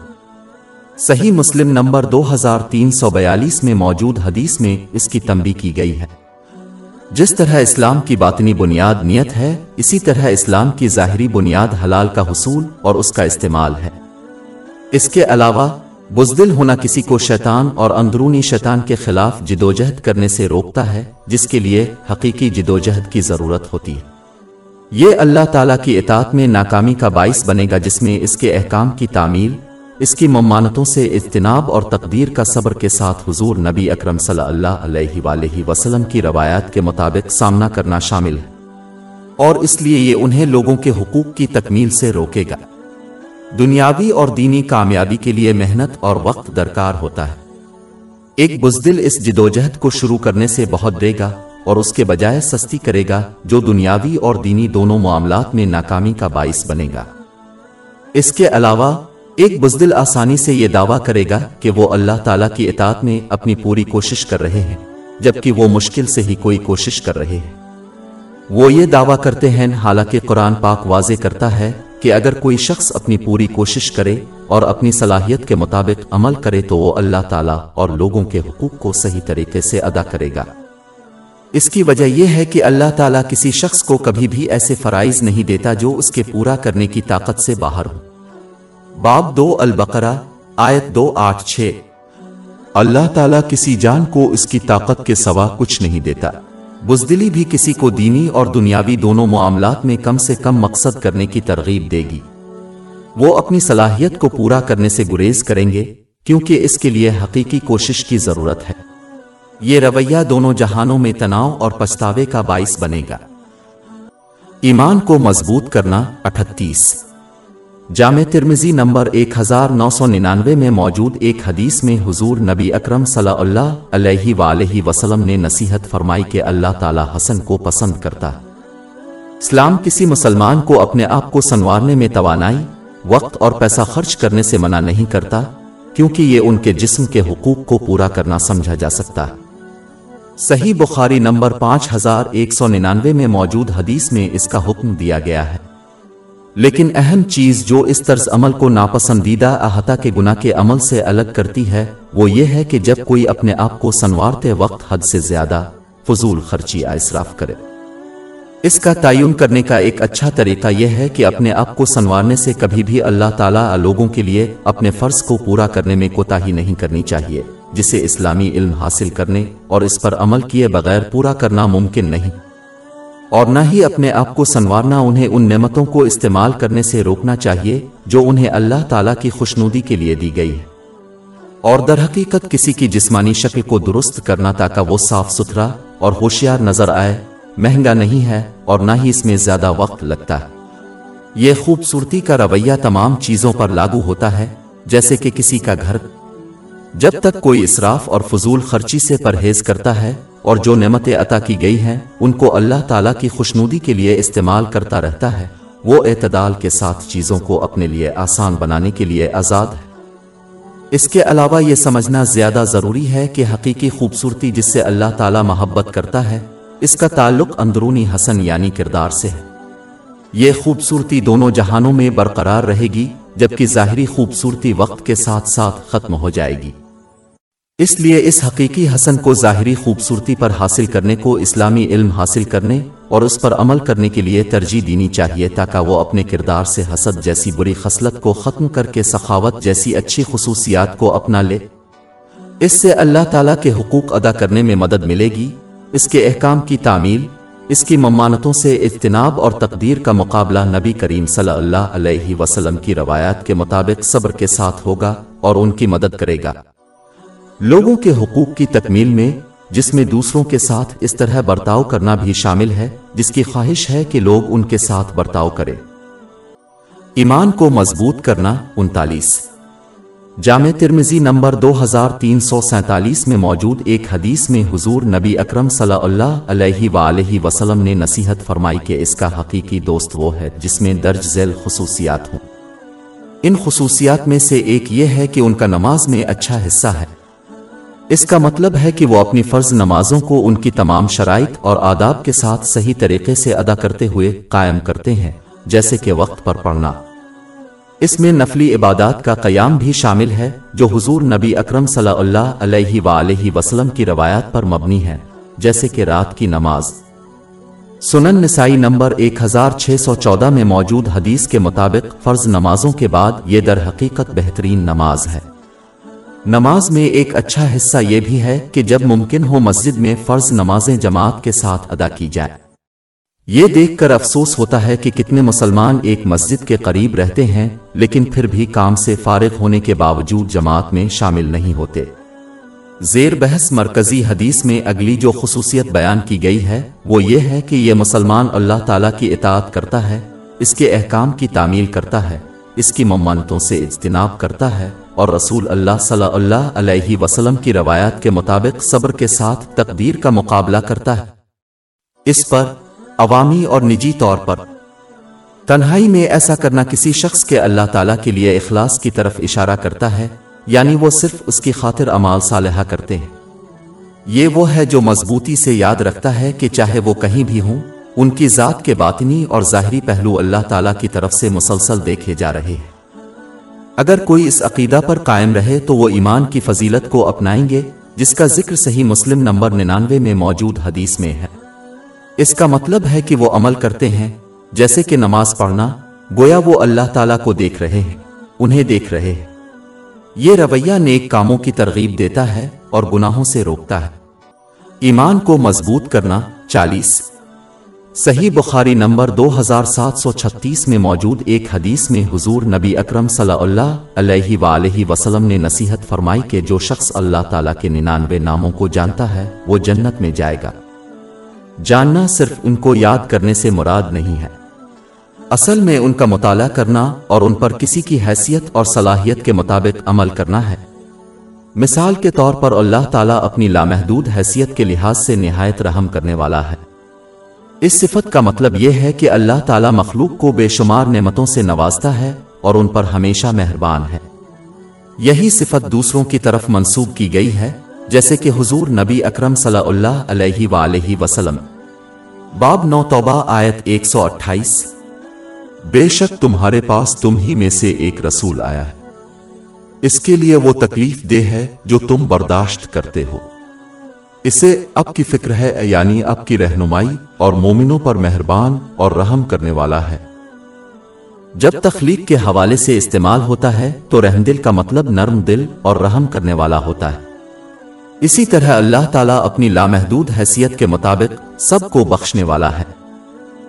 صحیح مسلم نمبر دو ہزار تین سو بیالیس میں موجود حدیث میں اس کی تنبی کی گئی ہے۔ جس طرح اسلام کی باطنی بنیاد نیت ہے، اسی طرح اسلام کی ظاہری بنیاد حلال کا حصول اور اس کا استعمال ہے۔ اس کے علاوہ، بزدل ہونا کسی کو شیطان اور اندرونی شیطان کے خلاف جدوجہد کرنے سے روکتا ہے، جس کے لیے حقیقی جدوجہد کی ضرورت ہوتی ہے۔ یہ اللہ تعالیٰ کی اطاعت میں ناکامی کا باعث بنے گا جس میں اس کے احکام کی تعمیل اس کی ممانتوں سے اجتناب اور تقدیر کا صبر کے ساتھ حضور نبی اکرم صلی اللہ علیہ وآلہ وسلم کی روایات کے مطابق سامنا کرنا شامل ہے۔ اور اس لیے یہ انہیں لوگوں کے حقوق کی تکمیل سے روکے گا۔ دنیاوی اور دینی کامیابی کے لیے محنت اور وقت درکار ہوتا ہے۔ ایک بزدل اس جدوجہد کو شروع کرنے سے بہت دے گا۔ اور اس کے بجائے سستی کرے گا، جو دنیاوی اور دینی دونوں معاملات میں ناکامی کا باعث بنے گا۔ اس کے علاوہ، ایک بزدل آسانی سے یہ دعویٰ کرے گا کہ وہ اللہ تعالیٰ کی اطاعت میں اپنی پوری کوشش کر رہے ہیں، جبکہ وہ مشکل سے ہی کوئی کوشش کر رہے ہیں۔ وہ یہ دعویٰ کرتے ہیں، حالانکہ قرآن پاک واضح کرتا ہے کہ اگر کوئی شخص اپنی پوری کوشش کرے اور اپنی صلاحیت کے مطابق عمل کرے تو وہ اللہ تعالیٰ اور لوگوں کے حقوق کو صحیح طریقے سے ادا کرے گا۔ اس کی وجہ یہ ہے کہ اللہ تعالیٰ کسی شخص کو کبھی بھی ایسے فرائض نہیں دیتا جو اس کے پورا کرنے کی طاقت سے باہر ہو باب دو البقرہ، آیت دو آٹھ چھ۔ اللہ تعالیٰ کسی جان کو اس کی طاقت کے سوا کچھ نہیں دیتا۔ بزدلی بھی کسی کو دینی اور دنیاوی دونوں معاملات میں کم سے کم مقصد کرنے کی ترغیب دے گی۔ وہ اپنی صلاحیت کو پورا کرنے سے گریز کریں گے، کیونکہ اس کے لیے حقیقی کوشش کی ضرورت ہے۔ یہ رویہ دونوں جہانوں میں تناؤ اور پچھتاوے کا باعث بنے گا۔ ایمان کو مضبوط کرنا اٹھتیس۔ جامع ترمزی نمبر ایک ہزار نو سو ننانوے میں موجود ایک حدیث میں حضور نبی اکرم صلی اللہ علیہ وآلہ وسلم نے نصیحت فرمائی کہ اللہ تعالی حسن کو پسند کرتا۔ اسلام کسی مسلمان کو اپنے آپ کو سنوارنے میں توانائی، وقت اور پیسہ خرچ کرنے سے منع نہیں کرتا، کیونکہ یہ ان کے جسم کے حقوق کو پورا کرنا سمجھا جا سکتا۔ ہے صحیح بخاری نمبر پانچ ہزار ایک سو ننانوے میں موجود حدیث میں اس کا حکم دیا گیا ہے۔ لیکن اہم چیز جو اس طرز عمل کو ناپسندیدہ احاطہ کے گناہ کے عمل سے الگ کرتی ہے، وہ یہ ہے کہ جب کوئی اپنے آپ کو سنوارتے وقت حد سے زیادہ فضول خرچی اصراف کرے۔ اس کا تعین کرنے کا ایک اچھا طریقہ یہ ہے کہ اپنے آپ کو سنوارنے سے کبھی بھی اللہ تعالیٰ لوگوں کے لیے اپنے فرض کو پورا کرنے میں کوتاہی نہیں کرنی چاہیے۔ جسے اسلامی علم حاصل کرنے اور اس پر عمل کیے بغیر پورا کرنا ممکن نہیں۔ اور نہ ہی اپنے آپ کو سنوارنا، انہیں ان نعمتوں کو استعمال کرنے سے روکنا چاہیے جو انہیں اللہ تعالیٰ کی خوشنودی کے لیے دی گئی۔ ہے اور در حقیقت کسی کی جسمانی شکل کو درست کرنا تاکہ وہ صاف ستھرا اور ہوشیار نظر آئے، مہنگا نہیں ہے اور نہ ہی اس میں زیادہ وقت لگتا۔ ہے یہ خوبصورتی کا رویہ تمام چیزوں پر لاگو ہوتا ہے، جیسے کہ کسی کا گھر جب تک کوئی اسراف اور فضول خرچی سے پرہیز کرتا ہے اور جو نعمتیں عطا کی گئی ہیں، ان کو اللہ تعالیٰ کی خوشنودی کے لیے استعمال کرتا رہتا ہے۔ وہ اعتدال کے ساتھ چیزوں کو اپنے لیے آسان بنانے کے لیے آزاد ہے۔ اس کے علاوہ یہ سمجھنا زیادہ ضروری ہے کہ حقیقی خوبصورتی جس سے اللہ تعالیٰ محبت کرتا ہے، اس کا تعلق اندرونی حسن یعنی کردار سے ہے۔ یہ خوبصورتی دونوں جہانوں میں برقرار رہے گی، جبکہ ظاہری خوبصورتی وقت کے ساتھ ساتھ ختم ہو جائے گی۔ اس لیے اس حقیقی حسن کو ظاہری خوبصورتی پر حاصل کرنے کو اسلامی علم حاصل کرنے اور اس پر عمل کرنے کے لیے ترجیح دینی چاہیے تاکہ وہ اپنے کردار سے حسد جیسی بری خصلت کو ختم کر کے سخاوت جیسی اچھی خصوصیات کو اپنا لے۔ اس سے اللہ تعالیٰ کے حقوق ادا کرنے میں مدد ملے گی۔ اس کے احکام کی تعمیل، اس کی ممانتوں سے اجتناب اور تقدیر کا مقابلہ نبی کریم صلی اللہ علیہ وسلم کی روایات کے مطابق صبر کے ساتھ ہوگا اور ان کی مدد کرے گا۔ لوگوں کے حقوق کی تکمیل میں، جس میں دوسروں کے ساتھ اس طرح برتاؤ کرنا بھی شامل ہے، جس کی خواہش ہے کہ لوگ ان کے ساتھ برتاؤ کرے ایمان کو مضبوط کرنا انتالیس۔ جامع ترمزی نمبر دو ہزار تین سو سینتالیس میں موجود ایک حدیث میں حضور نبی اکرم صلی اللہ علیہ وآلہ وسلم نے نصیحت فرمائی کہ اس کا حقیقی دوست وہ ہے جس میں درج ذیل خصوصیات ہوں۔ ان خصوصیات میں سے ایک یہ ہے کہ ان کا نماز میں اچھا حصہ ہے۔ اس کا مطلب ہے کہ وہ اپنی فرض نمازوں کو ان کی تمام شرائط اور آداب کے ساتھ صحیح طریقے سے ادا کرتے ہوئے قائم کرتے ہیں، جیسے کہ وقت پر پڑھنا۔ اس میں نفلی عبادات کا قیام بھی شامل ہے، جو حضور نبی اکرم صلی اللہ علیہ وآلہ وسلم کی روایات پر مبنی ہے جیسے کہ رات کی نماز۔ سنن نسائی نمبر ایک ہزار چھ سو چودہ میں موجود حدیث کے مطابق فرض نمازوں کے بعد یہ در حقیقت بہترین نماز ہے۔ نماز میں ایک اچھا حصہ یہ بھی ہے کہ جب ممکن ہو مسجد میں فرض نمازیں جماعت کے ساتھ ادا کی جائے یہ دیکھ کر افسوس ہوتا ہے کہ کتنے مسلمان ایک مسجد کے قریب رہتے ہیں، لیکن پھر بھی کام سے فارغ ہونے کے باوجود جماعت میں شامل نہیں ہوتے۔ زیر بحث مرکزی حدیث میں اگلی جو خصوصیت بیان کی گئی ہے، وہ یہ ہے کہ یہ مسلمان اللہ تعالیٰ کی اطاعت کرتا ہے، اس کے احکام کی تعمیل کرتا ہے، اس کی ممانتوں سے اجتناب کرتا ہے۔ اور رسول اللہ صلی اللہ علیہ وسلم کی روایات کے مطابق صبر کے ساتھ تقدیر کا مقابلہ کرتا ہے۔ اس پر عوامی اور نجی طور پر تنہائی میں ایسا کرنا کسی شخص کے اللہ تعالیٰ کے لیے اخلاص کی طرف اشارہ کرتا ہے یعنی وہ صرف اس کی خاطر امال صالحہ کرتے ہیں۔ یہ وہ ہے جو مضبوطی سے یاد رکھتا ہے کہ چاہے وہ کہیں بھی ہوں، ان کی ذات کے باطنی اور ظاہری پہلو اللہ تعالیٰ کی طرف سے مسلسل دیکھے جا رہے ہیں۔ اگر کوئی اس عقیدہ پر قائم رہے تو وہ ایمان کی فضیلت کو اپنائیں گے، جس کا ذکر صحیح مسلم نمبر ننانوے میں موجود حدیث میں ہے۔ اس کا مطلب ہے کہ وہ عمل کرتے ہیں، جیسے کہ نماز پڑھنا، گویا وہ اللہ تعالیٰ کو دیکھ رہے ہیں، انہیں دیکھ رہے ہیں۔ یہ رویہ نیک کاموں کی ترغیب دیتا ہے اور گناہوں سے روکتا ہے۔ ایمان کو مضبوط کرنا چالیس۔ صحیح بخاری نمبر دو ہزار سات سو چھتیس میں موجود ایک حدیث میں حضور نبی اکرم صلی اللہ علیہ وآلہ وسلم نے نصیحت فرمائی کہ جو شخص اللہ تعالیٰ کے ننانوے ناموں کو جانتا ہے، وہ جنت میں جائے گا۔ جاننا صرف ان کو یاد کرنے سے مراد نہیں ہے۔ اصل میں ان کا مطالعہ کرنا اور ان پر کسی کی حیثیت اور صلاحیت کے مطابق عمل کرنا ہے۔ مثال کے طور پر اللہ تعالیٰ اپنی لامحدود حیثیت کے لحاظ سے نہایت رحم کرنے والا ہے۔ اس صفت کا مطلب یہ ہے کہ اللہ تعالیٰ مخلوق کو بے شمار نعمتوں سے نوازتا ہے اور ان پر ہمیشہ مہربان ہے۔ یہی صفت دوسروں کی طرف منسوب کی گئی ہے، جیسے کہ حضور نبی اکرم صلی اللہ علیہ وآلہ وسلم۔ باب نو توبہ، آیت ایک سو اٹھائیس۔ بے شک تمہارے پاس تم ہی میں سے ایک رسول آیا ہے۔ اس کے لیے وہ تکلیف دے ہے جو تم برداشت کرتے ہو۔ اسے اب کی فکر ہے یعنی اب کی رہنمائی اور مومنوں پر مہربان اور رحم کرنے والا ہے۔ جب تخلیق کے حوالے سے استعمال ہوتا ہے، تو رحم دل کا مطلب نرم دل اور رحم کرنے والا ہوتا ہے۔ اسی طرح اللہ تعالیٰ اپنی لامحدود حیثیت کے مطابق سب کو بخشنے والا ہے۔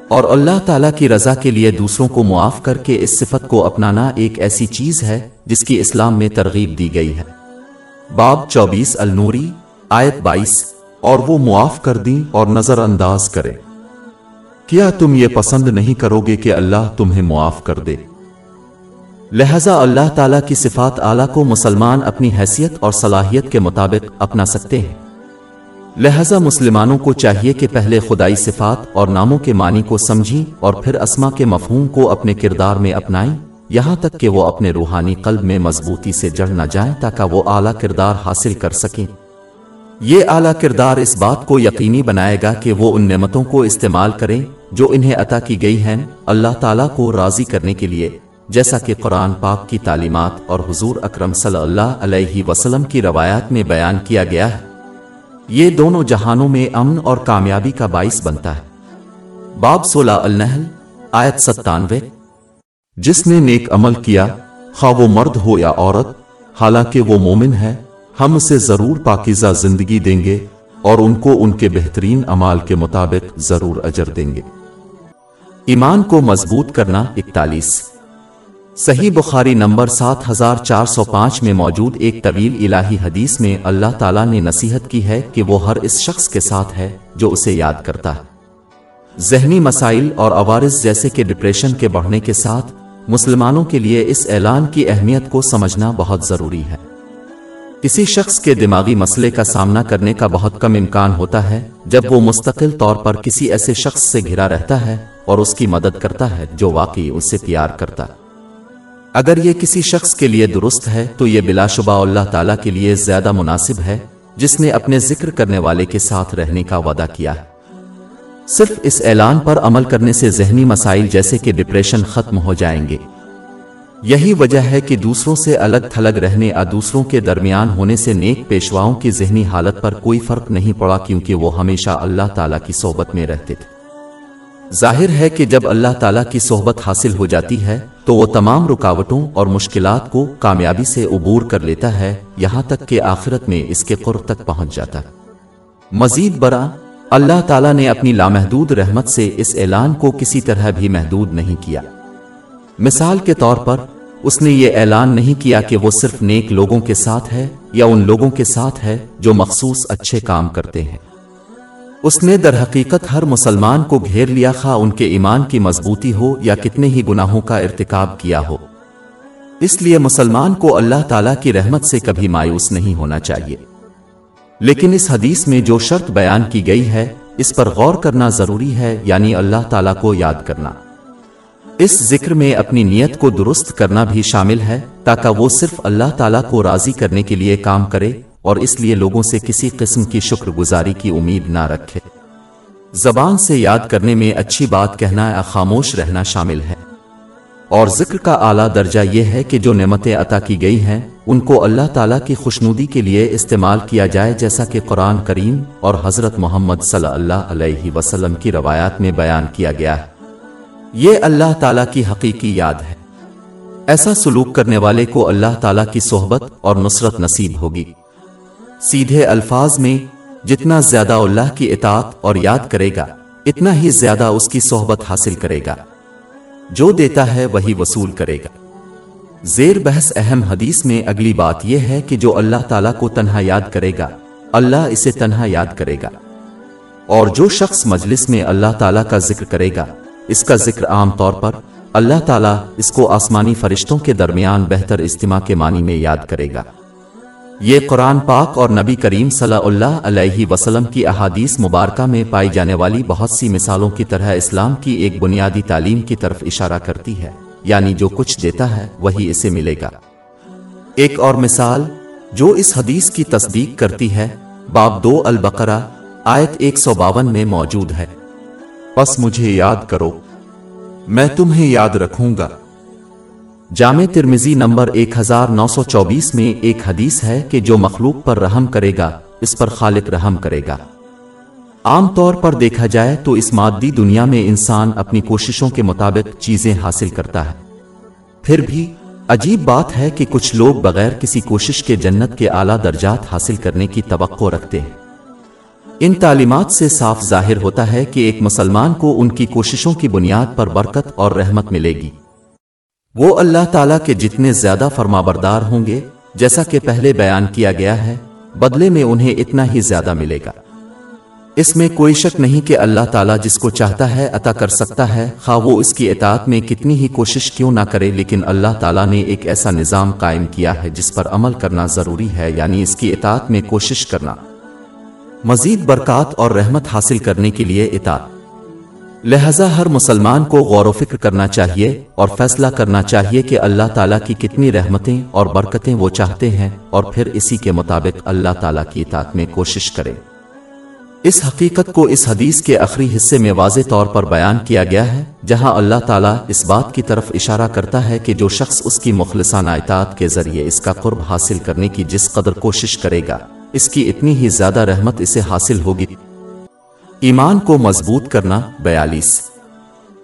اور اللہ تعالیٰ کی رضا کے لیے دوسروں کو معاف کر کے اس صفت کو اپنانا ایک ایسی چیز ہے، جس کی اسلام میں ترغیب دی گئی ہے۔ باب چوبیس النوری آیت بائیس، اور وہ معاف کر دیں اور نظر انداز کرے کیا تم یہ پسند نہیں کرو گے کہ اللہ تمہیں معاف کر دے؟ لہذا اللہ تعالیٰ کی صفات اعلیٰ کو مسلمان اپنی حیثیت اور صلاحیت کے مطابق اپنا سکتے ہیں۔ لہذا مسلمانوں کو چاہیے کہ پہلے خدائی صفات اور ناموں کے معنی کو سمجھیں اور پھر اسما کے مفہوم کو اپنے کردار میں اپنائیں، یہاں تک کہ وہ اپنے روحانی قلب میں مضبوطی سے جڑ نہ جائیں تاکہ وہ اعلیٰ کردار حاصل کر سکیں۔ یہ اعلیٰ کردار اس بات کو یقینی بنائے گا کہ وہ ان نعمتوں کو استعمال کریں جو انہیں عطا کی گئی ہیں اللہ تعالیٰ کو راضی کرنے کے لیے، جیسا کہ قرآن پاک کی تعلیمات اور حضور اکرم صلی اللہ علیہ وسلم کی روایات میں بیان کیا گیا ہے۔ یہ دونوں جہانوں میں امن اور کامیابی کا باعث بنتا ہے۔ باب سولہ النحل، آیت ستانوے۔ جس نے نیک عمل کیا، خواہ وہ مرد ہو یا عورت، حالانکہ وہ مومن ہے ہم اسے ضرور پاکیزہ زندگی دیں گے اور ان کو ان کے بہترین عمال کے مطابق ضرور اجر دیں گے۔ ایمان کو مضبوط کرنا اکتالیس۔ صحیح بخاری نمبر سات ہزار چار سو پانچ میں موجود ایک طویل الہی حدیث میں اللہ تعالیٰ نے نصیحت کی ہے کہ وہ ہر اس شخص کے ساتھ ہے جو اسے یاد کرتا ہے۔ ذہنی مسائل اور عوارض جیسے کہ ڈپریشن کے بڑھنے کے ساتھ مسلمانوں کے لیے اس اعلان کی اہمیت کو سمجھنا بہت ضروری ہے۔ کسی شخص کے دماغی مسئلے کا سامنا کرنے کا بہت کم امکان ہوتا ہے جب وہ مستقل طور پر کسی ایسے شخص سے گھرا رہتا ہے اور اس کی مدد کرتا ہے جو واقعی اس سے پیار کرتا ہے۔ اگر یہ کسی شخص کے لیے درست ہے تو یہ بلا شبہ اللہ تعالیٰ کے لیے زیادہ مناسب ہے جس نے اپنے ذکر کرنے والے کے ساتھ رہنے کا وعدہ کیا ہے۔ صرف اس اعلان پر عمل کرنے سے ذہنی مسائل جیسے کہ ڈپریشن ختم ہو جائیں گے۔ یہی وجہ ہے کہ دوسروں سے الگ تھلگ رہنے اور دوسروں کے درمیان ہونے سے نیک پیشواؤں کی ذہنی حالت پر کوئی فرق نہیں پڑا کیونکہ وہ ہمیشہ اللہ تعالیٰ کی صحبت میں رہتے تھے۔ ظاہر ہے کہ جب اللہ تعالیٰ کی صحبت حاصل ہو جاتی ہے تو وہ تمام رکاوٹوں اور مشکلات کو کامیابی سے عبور کر لیتا ہے، یہاں تک کہ آخرت میں اس کے قرب تک پہنچ جاتا ہے۔ مزید برا اللہ تعالیٰ نے اپنی لامحدود رحمت سے اس اعلان کو کسی طرح بھی محدود نہیں کیا۔ مثال کے طور پر اس نے یہ اعلان نہیں کیا کہ وہ صرف نیک لوگوں کے ساتھ ہے یا ان لوگوں کے ساتھ ہے جو مخصوص اچھے کام کرتے ہیں۔ اس نے در حقیقت ہر مسلمان کو گھیر لیا خواہ ان کے ایمان کی مضبوطی ہو یا کتنے ہی گناہوں کا ارتکاب کیا ہو۔ اس لیے مسلمان کو اللہ تعالیٰ کی رحمت سے کبھی مایوس نہیں ہونا چاہیے۔ لیکن اس حدیث میں جو شرط بیان کی گئی ہے، اس پر غور کرنا ضروری ہے یعنی اللہ تعالیٰ کو یاد کرنا۔ اس ذکر میں اپنی نیت کو درست کرنا بھی شامل ہے، تاکہ وہ صرف اللہ تعالیٰ کو راضی کرنے کے لیے کام کرے اور اس لیے لوگوں سے کسی قسم کی شکر گزاری کی امید نہ رکھے۔ زبان سے یاد کرنے میں اچھی بات کہنا یا خاموش رہنا شامل ہے۔ اور ذکر کا اعلیٰ درجہ یہ ہے کہ جو نعمتیں عطا کی گئی ہیں، ان کو اللہ تعالیٰ کی خوشنودی کے لیے استعمال کیا جائے، جیسا کہ قرآن کریم اور حضرت محمد صلی اللہ علیہ وسلم کی روایات میں بیان کیا گیا ہے۔ یہ اللہ تعالیٰ کی حقیقی یاد ہے۔ ایسا سلوک کرنے والے کو اللہ تعالیٰ کی صحبت اور نصرت نصیب ہوگی۔ سیدھے الفاظ میں، جتنا زیادہ اللہ کی اطاعت اور یاد کرے گا، اتنا ہی زیادہ اس کی صحبت حاصل کرے گا۔ جو دیتا ہے، وہی وصول کرے گا۔ زیر بحث اہم حدیث میں اگلی بات یہ ہے کہ جو اللہ تعالیٰ کو تنہا یاد کرے گا، اللہ اسے تنہا یاد کرے گا۔ اور جو شخص مجلس میں اللہ تعالیٰ کا ذکر کرے گا اس کا ذکر عام طور پر اللہ تعالیٰ اس کو آسمانی فرشتوں کے درمیان بہتر اجتماع کے معنی میں یاد کرے گا۔ یہ قرآن پاک اور نبی کریم صلی اللہ علیہ وسلم کی احادیث مبارکہ میں پائی جانے والی بہت سی مثالوں کی طرح اسلام کی ایک بنیادی تعلیم کی طرف اشارہ کرتی ہے یعنی جو کچھ دیتا ہے وہی اسے ملے گا۔ ایک اور مثال، جو اس حدیث کی تصدیق کرتی ہے، باب دو البقرہ، آیت ایک سو باون میں موجود ہے۔ بس مجھے یاد کرو، میں تمہیں یاد رکھوں گا۔ جامع ترمزی نمبر ایک ہزار نو سو چوبیس میں ایک حدیث ہے کہ جو مخلوق پر رحم کرے گا، اس پر خالق رحم کرے گا۔ عام طور پر دیکھا جائے تو اس مادی دنیا میں انسان اپنی کوششوں کے مطابق چیزیں حاصل کرتا ہے۔ پھر بھی عجیب بات ہے کہ کچھ لوگ بغیر کسی کوشش کے جنت کے اعلیٰ درجات حاصل کرنے کی توقع رکھتے ہیں۔ ان تعلیمات سے صاف ظاہر ہوتا ہے کہ ایک مسلمان کو ان کی کوششوں کی بنیاد پر برکت اور رحمت ملے گی۔ وہ اللہ تعالیٰ کے جتنے زیادہ فرما بردار ہوں گے، جیسا کہ پہلے بیان کیا گیا ہے، بدلے میں انہیں اتنا ہی زیادہ ملے گا۔ اس میں کوئی شک نہیں کہ اللہ تعالیٰ جس کو چاہتا ہے، عطا کر سکتا ہے۔ خواہ وہ اس کی اطاعت میں کتنی ہی کوشش کیوں نہ کرے، لیکن اللہ تعالیٰ نے ایک ایسا نظام قائم کیا ہے جس پر عمل کرنا ضروری ہے یعنی اس کی اطاعت میں کوشش کرنا۔ مزید برکات اور رحمت حاصل کرنے کے لیے اطاعت۔ لہذا ہر مسلمان کو غور و فکر کرنا چاہیے اور فیصلہ کرنا چاہیے کہ اللہ تعالیٰ کی کتنی رحمتیں اور برکتیں وہ چاہتے ہیں اور پھر اسی کے مطابق اللہ تعالیٰ کی اطاعت میں کوشش کرے اس حقیقت کو اس حدیث کے آخری حصے میں واضح طور پر بیان کیا گیا ہے، جہاں اللہ تعالیٰ اس بات کی طرف اشارہ کرتا ہے کہ جو شخص اس کی مخلصانہ اطاعت کے ذریعے اس کا قرب حاصل کرنے کی جس قدر کوشش کرے گا۔ اس کی اتنی ہی زیادہ رحمت اسے حاصل ہوگی۔ ایمان کو مضبوط کرنا بیالیس۔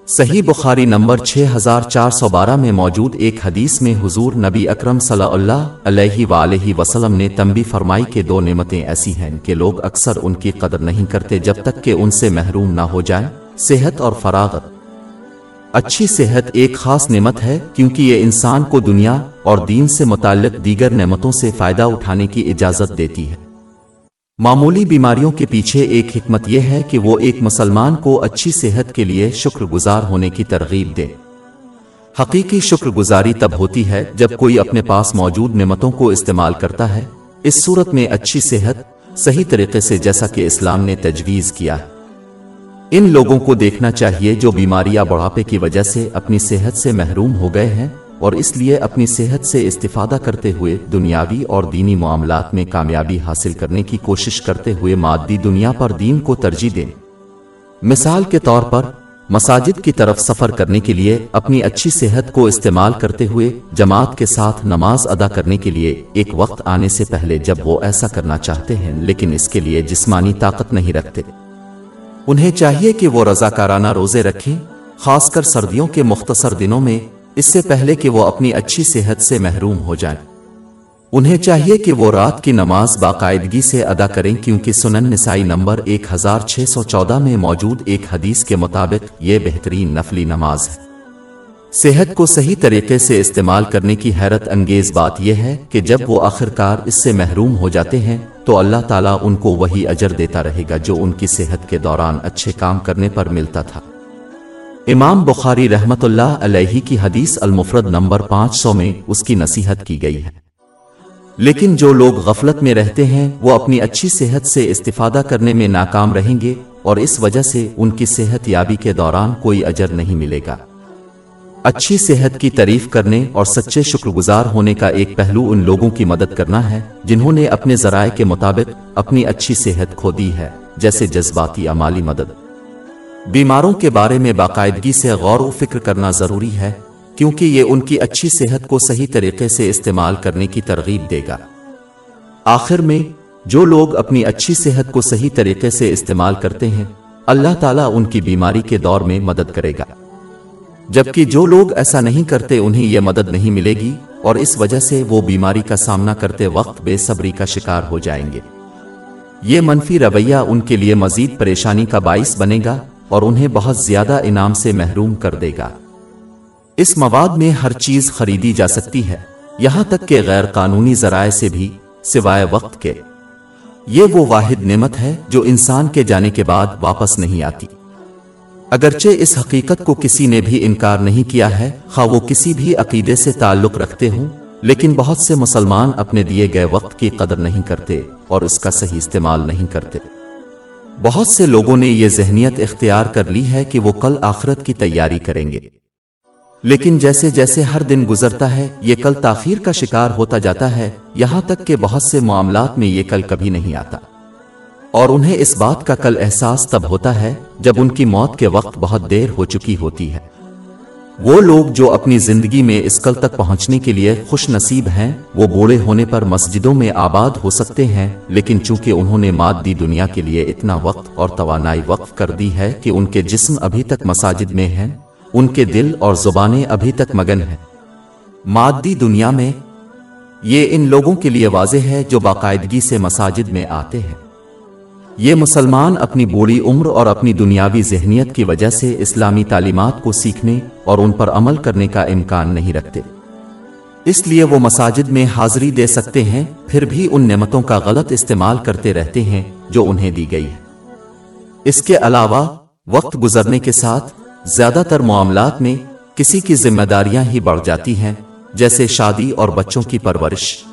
صحیح بخاری نمبر چھ ہزار چار سو بارہ میں موجود ایک حدیث میں حضور نبی اکرم صلی اللہ علیہ وآلہ وسلم نے تنبی فرمائی کے دو نعمتیں ایسی ہیں کہ لوگ اکثر ان کی قدر نہیں کرتے جب تک کہ ان سے محروم نہ ہو جائیں۔ صحت اور فراغت۔ اچھی صحت ایک خاص نعمت ہے، کیونکہ یہ انسان کو دنیا اور دین سے متعلق دیگر نعمتوں سے فائدہ اٹھانے کی اجازت دیتی ہے۔ معمولی بیماریوں کے پیچھے ایک حکمت یہ ہے کہ وہ ایک مسلمان کو اچھی صحت کے لیے شکر گزار ہونے کی ترغیب دے۔ حقیقی شکر گزاری تب ہوتی ہے جب کوئی اپنے پاس موجود نعمتوں کو استعمال کرتا ہے۔ اس صورت میں اچھی صحت صحیح طریقے سے جیسا کہ اسلام نے تجویز کیا ہے۔ ان لوگوں کو دیکھنا چاہیے جو بیماری یا بڑھاپے کی وجہ سے اپنی صحت سے محروم ہو گئے ہیں اور اس لیے اپنی صحت سے استفادہ کرتے ہوئے دنیاوی اور دینی معاملات میں کامیابی حاصل کرنے کی کوشش کرتے ہوئے مادی دنیا پر دین کو ترجیح دیں۔ مثال کے طور پر، مساجد کی طرف سفر کرنے کے لیے اپنی اچھی صحت کو استعمال کرتے ہوئے جماعت کے ساتھ نماز ادا کرنے کے لیے ایک وقت آنے سے پہلے جب وہ ایسا کرنا چاہتے ہیں، لیکن اس کے لیے جسمانی طاقت نہیں رکھتے۔ انہیں چاہیے کہ وہ رضاکارانہ روزے رکھیں، خاص کر سردیوں کے مختصر دنوں میں، اس سے پہلے کہ وہ اپنی اچھی صحت سے محروم ہو جائیں۔ انہیں چاہیے کہ وہ رات کی نماز باقاعدگی سے ادا کریں، کیونکہ سنن نسائی نمبر ایک ہزار چھ سو چودہ میں موجود ایک حدیث کے مطابق یہ بہترین نفلی نماز ہے۔ صحت کو صحیح طریقے سے استعمال کرنے کی حیرت انگیز بات یہ ہے کہ جب وہ آخرکار اس سے محروم ہو جاتے ہیں تو اللہ تعالیٰ ان کو وہی اجر دیتا رہے گا جو ان کی صحت کے دوران اچھے کام کرنے پر ملتا تھا۔ امام بخاری رحمت اللہ علیہ کی حدیث المفرد نمبر پانچ سو میں اس کی نصیحت کی گئی ہے۔ لیکن جو لوگ غفلت میں رہتے ہیں، وہ اپنی اچھی صحت سے استفادہ کرنے میں ناکام رہیں گے اور اس وجہ سے ان کی صحت یابی کے دوران کوئی اجر نہیں ملے گا۔ اچھی صحت کی تعریف کرنے اور سچے شکر گزار ہونے کا ایک پہلو ان لوگوں کی مدد کرنا ہے، جنہوں نے اپنے ذرائع کے مطابق اپنی اچھی صحت کھو دی ہے، جیسے جذباتی عمالی مدد۔ بیماروں کے بارے میں باقاعدگی سے غور و فکر کرنا ضروری ہے، کیونکہ یہ ان کی اچھی صحت کو صحیح طریقے سے استعمال کرنے کی ترغیب دے گا۔ آخر میں، جو لوگ اپنی اچھی صحت کو صحیح طریقے سے استعمال کرتے ہیں، اللہ تعالیٰ ان کی بیماری کے دور میں مدد کرے گا۔ جبکہ جو لوگ ایسا نہیں کرتے انہیں یہ مدد نہیں ملے گی اور اس وجہ سے وہ بیماری کا سامنا کرتے وقت بے صبری کا شکار ہو جائیں گے۔ یہ منفی رویہ ان کے لیے مزید پریشانی کا باعث بنے گا اور انہیں بہت زیادہ انعام سے محروم کر دے گا۔ اس مواد میں ہر چیز خریدی جا سکتی ہے۔ یہاں تک کہ غیر قانونی ذرائع سے بھی سوائے وقت کے۔ یہ وہ واحد نعمت ہے جو انسان کے جانے کے بعد واپس نہیں آتی۔ اگرچہ اس حقیقت کو کسی نے بھی انکار نہیں کیا ہے، خواہ وہ کسی بھی عقیدے سے تعلق رکھتے ہوں، لیکن بہت سے مسلمان اپنے دیے گئے وقت کی قدر نہیں کرتے اور اس کا صحیح استعمال نہیں کرتے۔ بہت سے لوگوں نے یہ ذہنیت اختیار کر لی ہے کہ وہ کل آخرت کی تیاری کریں گے۔ لیکن جیسے جیسے ہر دن گزرتا ہے، یہ کل تاخیر کا شکار ہوتا جاتا ہے، یہاں تک کہ بہت سے معاملات میں یہ کل کبھی نہیں آتا۔ اور انہیں اس بات کا کل احساس تب ہوتا ہے جب ان کی موت کے وقت بہت دیر ہو چکی ہوتی ہے۔ وہ لوگ جو اپنی زندگی میں اس کل تک پہنچنے کے لیے خوش نصیب ہیں، وہ بوڑھے ہونے پر مسجدوں میں آباد ہو سکتے ہیں، لیکن چونکہ انہوں نے مادی دنیا کے لیے اتنا وقت اور توانائی وقف کر دی ہے کہ ان کے جسم ابھی تک مساجد میں ہیں، ان کے دل اور زبانیں ابھی تک مگن ہیں۔ مادی دنیا میں یہ ان لوگوں کے لیے واضح ہے جو باقاعدگی سے مساجد میں آتے ہیں۔ یہ مسلمان اپنی بوڑھی عمر اور اپنی دنیاوی ذہنیت کی وجہ سے اسلامی تعلیمات کو سیکھنے اور ان پر عمل کرنے کا امکان نہیں رکھتے۔ اس لیے وہ مساجد میں حاضری دے سکتے ہیں، پھر بھی ان نعمتوں کا غلط استعمال کرتے رہتے ہیں جو انہیں دی گئی ہے۔ اس کے علاوہ، وقت گزرنے کے ساتھ زیادہ تر معاملات میں کسی کی ذمہ داریاں ہی بڑھ جاتی ہیں، جیسے شادی اور بچوں کی پرورش۔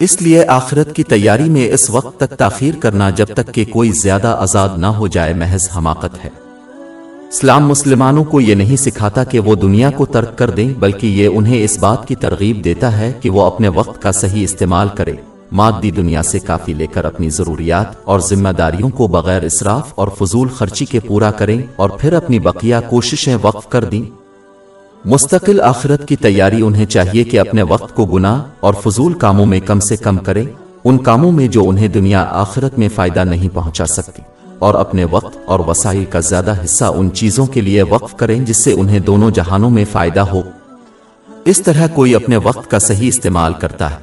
اس لیے آخرت کی تیاری میں اس وقت تک تاخیر کرنا جب تک کہ کوئی زیادہ آزاد نہ ہو جائے محض حماقت ہے۔ اسلام مسلمانوں کو یہ نہیں سکھاتا کہ وہ دنیا کو ترک کر دیں، بلکہ یہ انہیں اس بات کی ترغیب دیتا ہے کہ وہ اپنے وقت کا صحیح استعمال کرے۔ مادی دنیا سے کافی لے کر اپنی ضروریات اور ذمہ داریوں کو بغیر اسراف اور فضول خرچی کے پورا کریں اور پھر اپنی بقیہ کوششیں وقف کر دیں۔ مستقل آخرت کی تیاری انہیں چاہیے کہ اپنے وقت کو گناہ اور فضول کاموں میں کم سے کم کرے، ان کاموں میں جو انہیں دنیا آخرت میں فائدہ نہیں پہنچا سکتی، اور اپنے وقت اور وسائل کا زیادہ حصہ ان چیزوں کے لیے وقف کریں جس سے انہیں دونوں جہانوں میں فائدہ ہو۔ اس طرح کوئی اپنے وقت کا صحیح استعمال کرتا ہے۔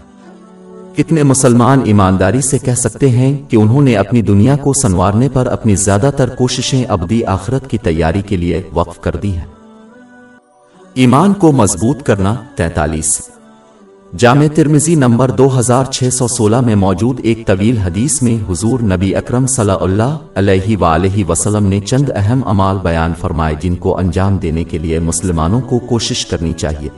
کتنے مسلمان ایمانداری سے کہہ سکتے ہیں کہ انہوں نے اپنی دنیا کو سنوارنے پر اپنی زیادہ تر کوششیں ابدی آخرت کی تیاری کے لیے وقف کر دی ہیں۔ ایمان کو مضبوط کرنا تینتالیس۔ جامع ترمزی نمبر دو ہزار چھ سو سولہ میں موجود ایک طویل حدیث میں حضور نبی اکرم صلی اللہ علیہ وآلہ وسلم نے چند اہم عمال بیان فرمائے جن کو انجام دینے کے لیے مسلمانوں کو کوشش کرنی چاہیے۔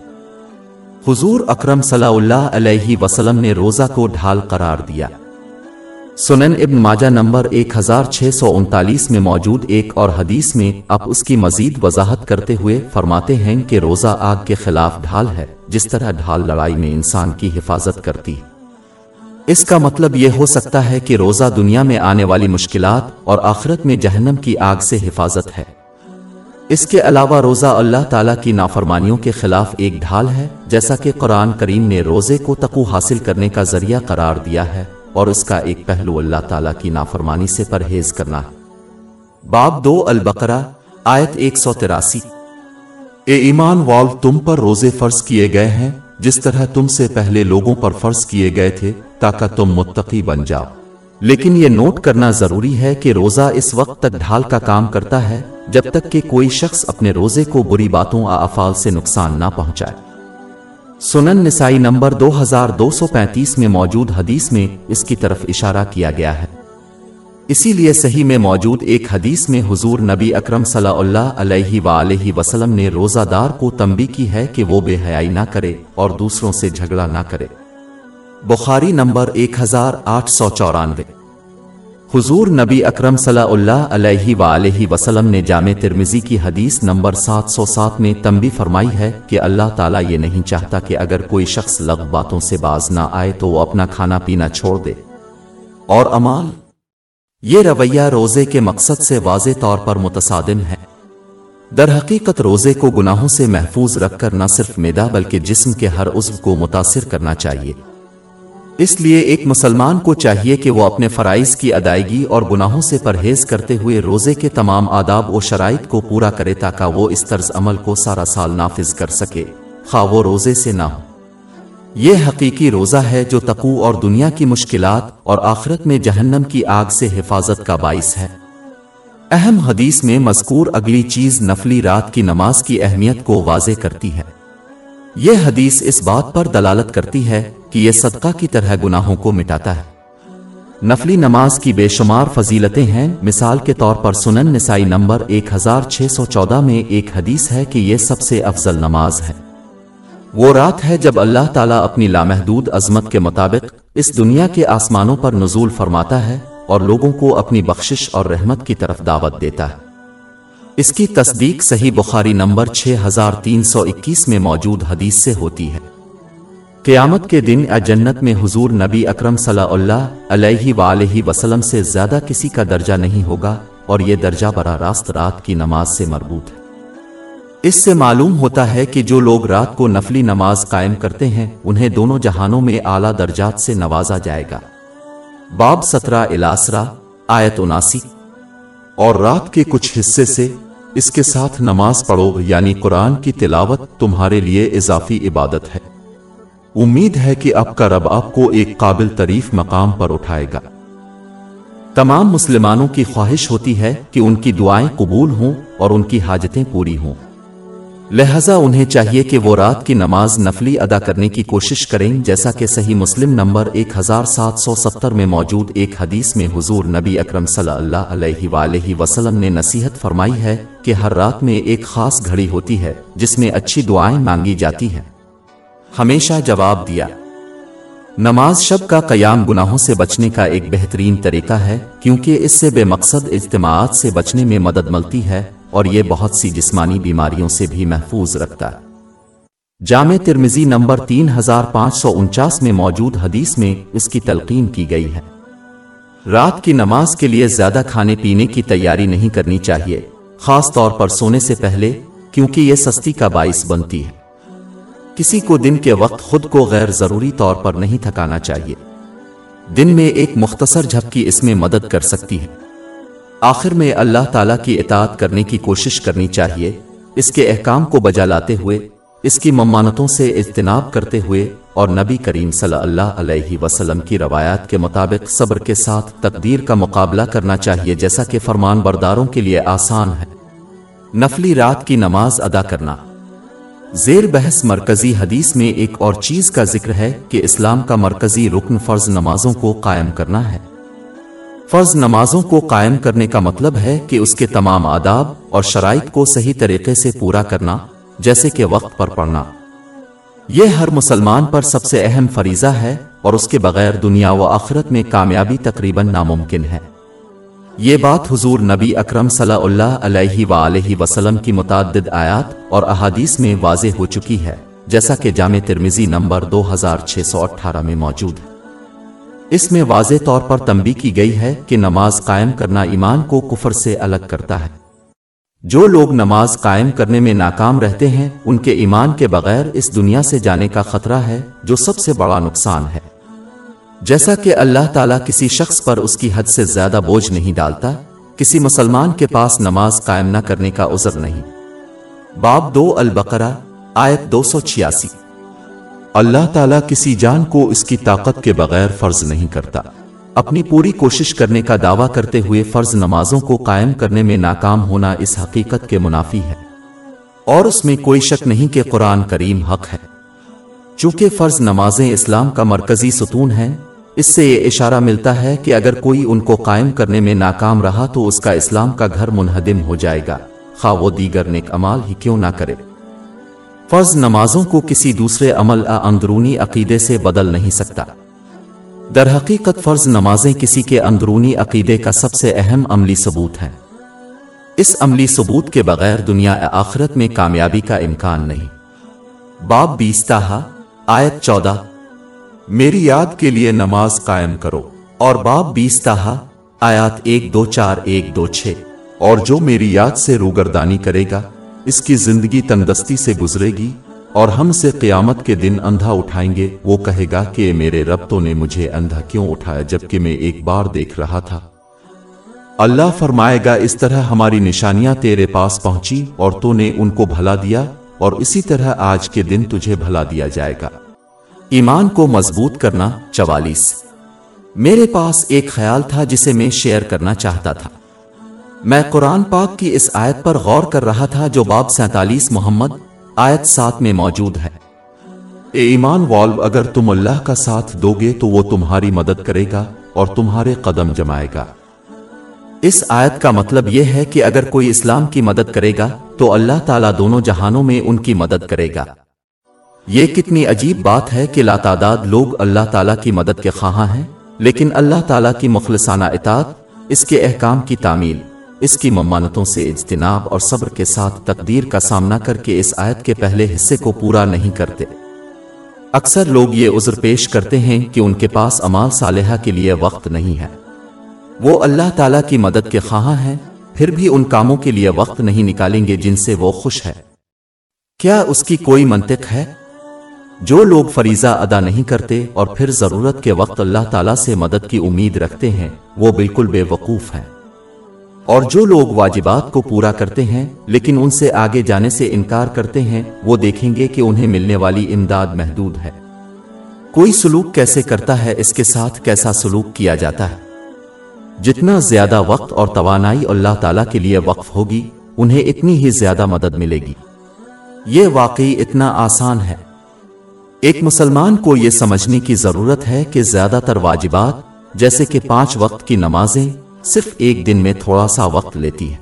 حضور اکرم صلی اللہ علیہ وسلم نے روزہ کو ڈھال قرار دیا۔ سنن ابن ماجہ نمبر ایک ہزار چھ سو انتالیس میں موجود ایک اور حدیث میں اب اس کی مزید وضاحت کرتے ہوئے فرماتے ہیں کہ روزہ آگ کے خلاف ڈھال ہے، جس طرح ڈھال لڑائی میں انسان کی حفاظت کرتی۔ اس کا مطلب یہ ہو سکتا ہے کہ روزہ دنیا میں آنے والی مشکلات اور آخرت میں جہنم کی آگ سے حفاظت ہے۔ اس کے علاوہ روزہ اللہ تعالیٰ کی نافرمانیوں کے خلاف ایک ڈھال ہے، جیسا کہ قرآن کریم نے روزے کو تقو حاصل کرنے کا ذریعہ قرار دیا ہے۔ اور اس کا ایک پہلو اللہ تعالیٰ کی نافرمانی سے پرہیز کرنا۔ ہے باب دو البقرہ، آیت ایک سو تراسی۔ اے ایمان وال، تم پر روزے فرض کیے گئے ہیں، جس طرح تم سے پہلے لوگوں پر فرض کیے گئے تھے، تاکہ تم متقی بن جاؤ۔ لیکن یہ نوٹ کرنا ضروری ہے کہ روزہ اس وقت تک ڈھال کا کام کرتا ہے، جب تک کہ کوئی شخص اپنے روزے کو بری باتوں افعال سے نقصان نہ پہنچائے۔ سنن نسائی نمبر دو ہزار دو سو پینتیس میں موجود حدیث میں اس کی طرف اشارہ کیا گیا ہے۔ اسی لیے صحیح میں موجود ایک حدیث میں حضور نبی اکرم صلی اللہ علیہ وآلہ وسلم نے روزہ دار کو تنبی کی ہے کہ وہ بے حیائی نہ کرے اور دوسروں سے جھگڑا نہ کرے۔ بخاری نمبر ایک ہزار آٹھ سو چورانوے۔ حضور نبی اکرم صلی اللہ علیہ وآلہ وسلم نے جامع ترمزی کی حدیث نمبر سات سو سات میں تنبی فرمائی ہے کہ اللہ تعالیٰ یہ نہیں چاہتا کہ اگر کوئی شخص لغ باتوں سے باز نہ آئے تو وہ اپنا کھانا پینا چھوڑ دے۔ اور امال، یہ رویہ روزے کے مقصد سے واضح طور پر متصادم ہے۔ در حقیقت روزے کو گناہوں سے محفوظ رکھ کر نہ صرف میدا بلکہ جسم کے ہر عضو کو متاثر کرنا چاہیے۔ اس لیے ایک مسلمان کو چاہیے کہ وہ اپنے فرائض کی ادائیگی اور گناہوں سے پرہیز کرتے ہوئے روزے کے تمام آداب و شرائط کو پورا کرے تاکہ وہ اس طرز عمل کو سارا سال نافذ کر سکے۔ خواہ وہ روزے سے نہ ہو۔ یہ حقیقی روزہ ہے جو تقو اور دنیا کی مشکلات اور آخرت میں جہنم کی آگ سے حفاظت کا باعث ہے۔ اہم حدیث میں مذکور اگلی چیز نفلی رات کی نماز کی اہمیت کو واضح کرتی ہے۔ یہ حدیث اس بات پر دلالت کرتی ہے کہ یہ صدقہ کی طرح گناہوں کو مٹاتا ہے۔ نفلی نماز کی بے شمار فضیلتیں ہیں۔ مثال کے طور پر سنن نسائی نمبر ایک ہزار چھ سو چودہ میں ایک حدیث ہے کہ یہ سب سے افضل نماز ہے۔ وہ رات ہے جب اللہ تعالیٰ اپنی لامحدود عظمت کے مطابق اس دنیا کے آسمانوں پر نزول فرماتا ہے اور لوگوں کو اپنی بخشش اور رحمت کی طرف دعوت دیتا ہے۔ اس کی تصدیق صحیح بخاری نمبر چھ ہزار تین سو اکیس میں موجود حدیث سے ہوتی ہے۔ قیامت کے دن جنت میں حضور نبی اکرم صلی اللہ علیہ وآلہ وسلم سے زیادہ کسی کا درجہ نہیں ہوگا اور یہ درجہ برا راست رات کی نماز سے مربوط ہے۔ اس سے معلوم ہوتا ہے کہ جو لوگ رات کو نفلی نماز قائم کرتے ہیں، انہیں دونوں جہانوں میں اعلیٰ درجات سے نوازا جائے گا۔ باب سترہ الاسرا آیت اناسی۔ اور رات کے کچھ حصے سے اس کے ساتھ نماز پڑھو یعنی قرآن کی تلاوت تمہارے لیے اضافی عبادت ہے۔ امید ہے کہ اب کا رب آپ کو ایک قابل تعریف مقام پر اٹھائے گا۔ تمام مسلمانوں کی خواہش ہوتی ہے کہ ان کی دعائیں قبول ہوں اور ان کی حاجتیں پوری ہوں۔ لہذا انہیں چاہیے کہ وہ رات کی نماز نفلی ادا کرنے کی کوشش کریں، جیسا کہ صحیح مسلم نمبر ایک ہزار سات سو ستر میں موجود ایک حدیث میں حضور نبی اکرم صلی اللہ علیہ وآلہ وسلم نے نصیحت فرمائی ہے کہ ہر رات میں ایک خاص گھڑی ہوتی ہے، جس میں اچھی دعائیں مانگی جاتی ہیں۔ ہمیشہ جواب دیا۔ نماز شب کا قیام گناہوں سے بچنے کا ایک بہترین طریقہ ہے، کیونکہ اس سے بے مقصد اجتماعات سے بچنے میں مدد ملتی ہے اور یہ بہت سی جسمانی بیماریوں سے بھی محفوظ رکھتا ہے۔ جامع ترمزی نمبر تین ہزار پانچ سو انچاس میں موجود حدیث میں اس کی تلقین کی گئی ہے۔ رات کی نماز کے لیے زیادہ کھانے پینے کی تیاری نہیں کرنی چاہیے، خاص طور پر سونے سے پہلے، کیونکہ یہ سستی کا باعث بنتی ہے۔ کسی کو دن کے وقت خود کو غیر ضروری طور پر نہیں تھکانا چاہیے۔ دن میں ایک مختصر جھپکی اس میں مدد کر سکتی ہے۔ آخر میں اللہ تعالیٰ کی اطاعت کرنے کی کوشش کرنی چاہیے۔ اس کے احکام کو بجا لاتے ہوئے، اس کی ممانتوں سے اجتناب کرتے ہوئے اور نبی کریم صلی اللہ علیہ وسلم کی روایات کے مطابق صبر کے ساتھ تقدیر کا مقابلہ کرنا چاہیے، جیسا کہ فرمان برداروں کے لیے آسان ہے۔ نفلی رات کی نماز ادا کرنا۔ زیر بحث مرکزی حدیث میں ایک اور چیز کا ذکر ہے کہ اسلام کا مرکزی رکن فرض نمازوں کو قائم کرنا ہے۔ فرض نمازوں کو قائم کرنے کا مطلب ہے کہ اس کے تمام آداب اور شرائط کو صحیح طریقے سے پورا کرنا، جیسے کہ وقت پر پڑھنا۔ یہ ہر مسلمان پر سب سے اہم فریضہ ہے اور اس کے بغیر دنیا و آخرت میں کامیابی تقریباً ناممکن ہے۔ یہ بات حضور نبی اکرم صلی اللہ علیہ وآلہ وسلم کی متعدد آیات اور احادیث میں واضح ہو چکی ہے، جیسا کہ جامع ترمیزی نمبر دو ہزار چھ سو اٹھارہ میں موجود ہے۔ اس میں واضح طور پر تنبی کی گئی ہے کہ نماز قائم کرنا ایمان کو کفر سے الگ کرتا ہے۔ جو لوگ نماز قائم کرنے میں ناکام رہتے ہیں، ان کے ایمان کے بغیر اس دنیا سے جانے کا خطرہ ہے، جو سب سے بڑا نقصان ہے۔ جیسا کہ اللہ تعالیٰ کسی شخص پر اس کی حد سے زیادہ بوجھ نہیں ڈالتا، کسی مسلمان کے پاس نماز قائم نہ کرنے کا عذر نہیں۔ باب دو البقرہ، آیت دو سو چھیاسی۔ اللہ تعالیٰ کسی جان کو اس کی طاقت کے بغیر فرض نہیں کرتا۔ اپنی پوری کوشش کرنے کا دعویٰ کرتے ہوئے فرض نمازوں کو قائم کرنے میں ناکام ہونا اس حقیقت کے منافی ہے۔ اور اس میں کوئی شک نہیں کہ قرآن کریم حق ہے۔ چونکہ فرض نمازیں اسلام کا مرکزی ستون ہیں اس سے یہ اشارہ ملتا ہے کہ اگر کوئی ان کو قائم کرنے میں ناکام رہا تو اس کا اسلام کا گھر منہدم ہو جائے گا۔ خواہ وہ دیگر نیک امال ہی کیوں نہ کرے۔ فرض نمازوں کو کسی دوسرے عمل اندرونی عقیدے سے بدل نہیں سکتا۔ در حقیقت فرض نمازیں کسی کے اندرونی عقیدے کا سب سے اہم عملی ثبوت ہیں۔ اس عملی ثبوت کے بغیر دنیا آخرت میں کامیابی کا امکان نہیں۔ باب بیستہ آیت چودہ۔ میری یاد کے لیے نماز قائم کرو اور باب بیستہ آیات ایک دو چار ایک دو چھ۔ اور جو میری یاد سے روگردانی کرے گا، اس کی زندگی تندستی سے گزرے گی اور ہم سے قیامت کے دن اندھا اٹھائیں گے۔ وہ کہے گا کہ میرے رب، تو نے مجھے اندھا کیوں اٹھایا جبکہ میں ایک بار دیکھ رہا تھا؟ اللہ فرمائے گا، اس طرح ہماری نشانیاں تیرے پاس پہنچی اور تو نے ان کو بھلا دیا اور اسی طرح آج کے دن تجھے بھلا دیا جائے گا۔ ایمان کو مضبوط کرنا چوالیس۔ میرے پاس ایک خیال تھا جسے میں شیئر کرنا چاہتا تھا۔ میں قرآن پاک کی اس آیت پر غور کر رہا تھا جو باب سینتالیس محمد آیت سات میں موجود ہے۔ اے ایمان والو، اگر تم اللہ کا ساتھ دو گے تو وہ تمہاری مدد کرے گا اور تمہارے قدم جمائے گا۔ اس آیت کا مطلب یہ ہے کہ اگر کوئی اسلام کی مدد کرے گا تو اللہ تعالیٰ دونوں جہانوں میں ان کی مدد کرے گا۔ یہ کتنی عجیب بات ہے کہ لاتعداد لوگ اللہ تعالیٰ کی مدد کے خواہاں ہیں، لیکن اللہ تعالیٰ کی مخلصانہ اطاعت، اس کے احکام کی تعمیل، اس کی ممانتوں سے اجتناب اور صبر کے ساتھ تقدیر کا سامنا کر کے اس آیت کے پہلے حصے کو پورا نہیں کرتے۔ اکثر لوگ یہ عذر پیش کرتے ہیں کہ ان کے پاس امال صالحہ کے لیے وقت نہیں ہے۔ وہ اللہ تعالیٰ کی مدد کے خواہاں ہیں، پھر بھی ان کاموں کے لیے وقت نہیں نکالیں گے جن سے وہ خوش ہے۔ کیا اس کی کوئی منطق ہے؟ جو لوگ فریضہ ادا نہیں کرتے اور پھر ضرورت کے وقت اللہ تعالیٰ سے مدد کی امید رکھتے ہیں، وہ بالکل بے وقوف ہیں۔ اور جو لوگ واجبات کو پورا کرتے ہیں، لیکن ان سے آگے جانے سے انکار کرتے ہیں، وہ دیکھیں گے کہ انہیں ملنے والی امداد محدود ہے۔ کوئی سلوک کیسے کرتا ہے، اس کے ساتھ کیسا سلوک کیا جاتا ہے۔ جتنا زیادہ وقت اور توانائی اللہ تعالیٰ کے لیے وقف ہوگی، انہیں اتنی ہی زیادہ مدد ملے گی۔ یہ واقعی اتنا آسان ہے۔ ایک مسلمان کو یہ سمجھنے کی ضرورت ہے کہ زیادہ تر واجبات، جیسے کہ پانچ وقت کی نمازیں، صرف ایک دن میں تھوڑا سا وقت لیتی ہے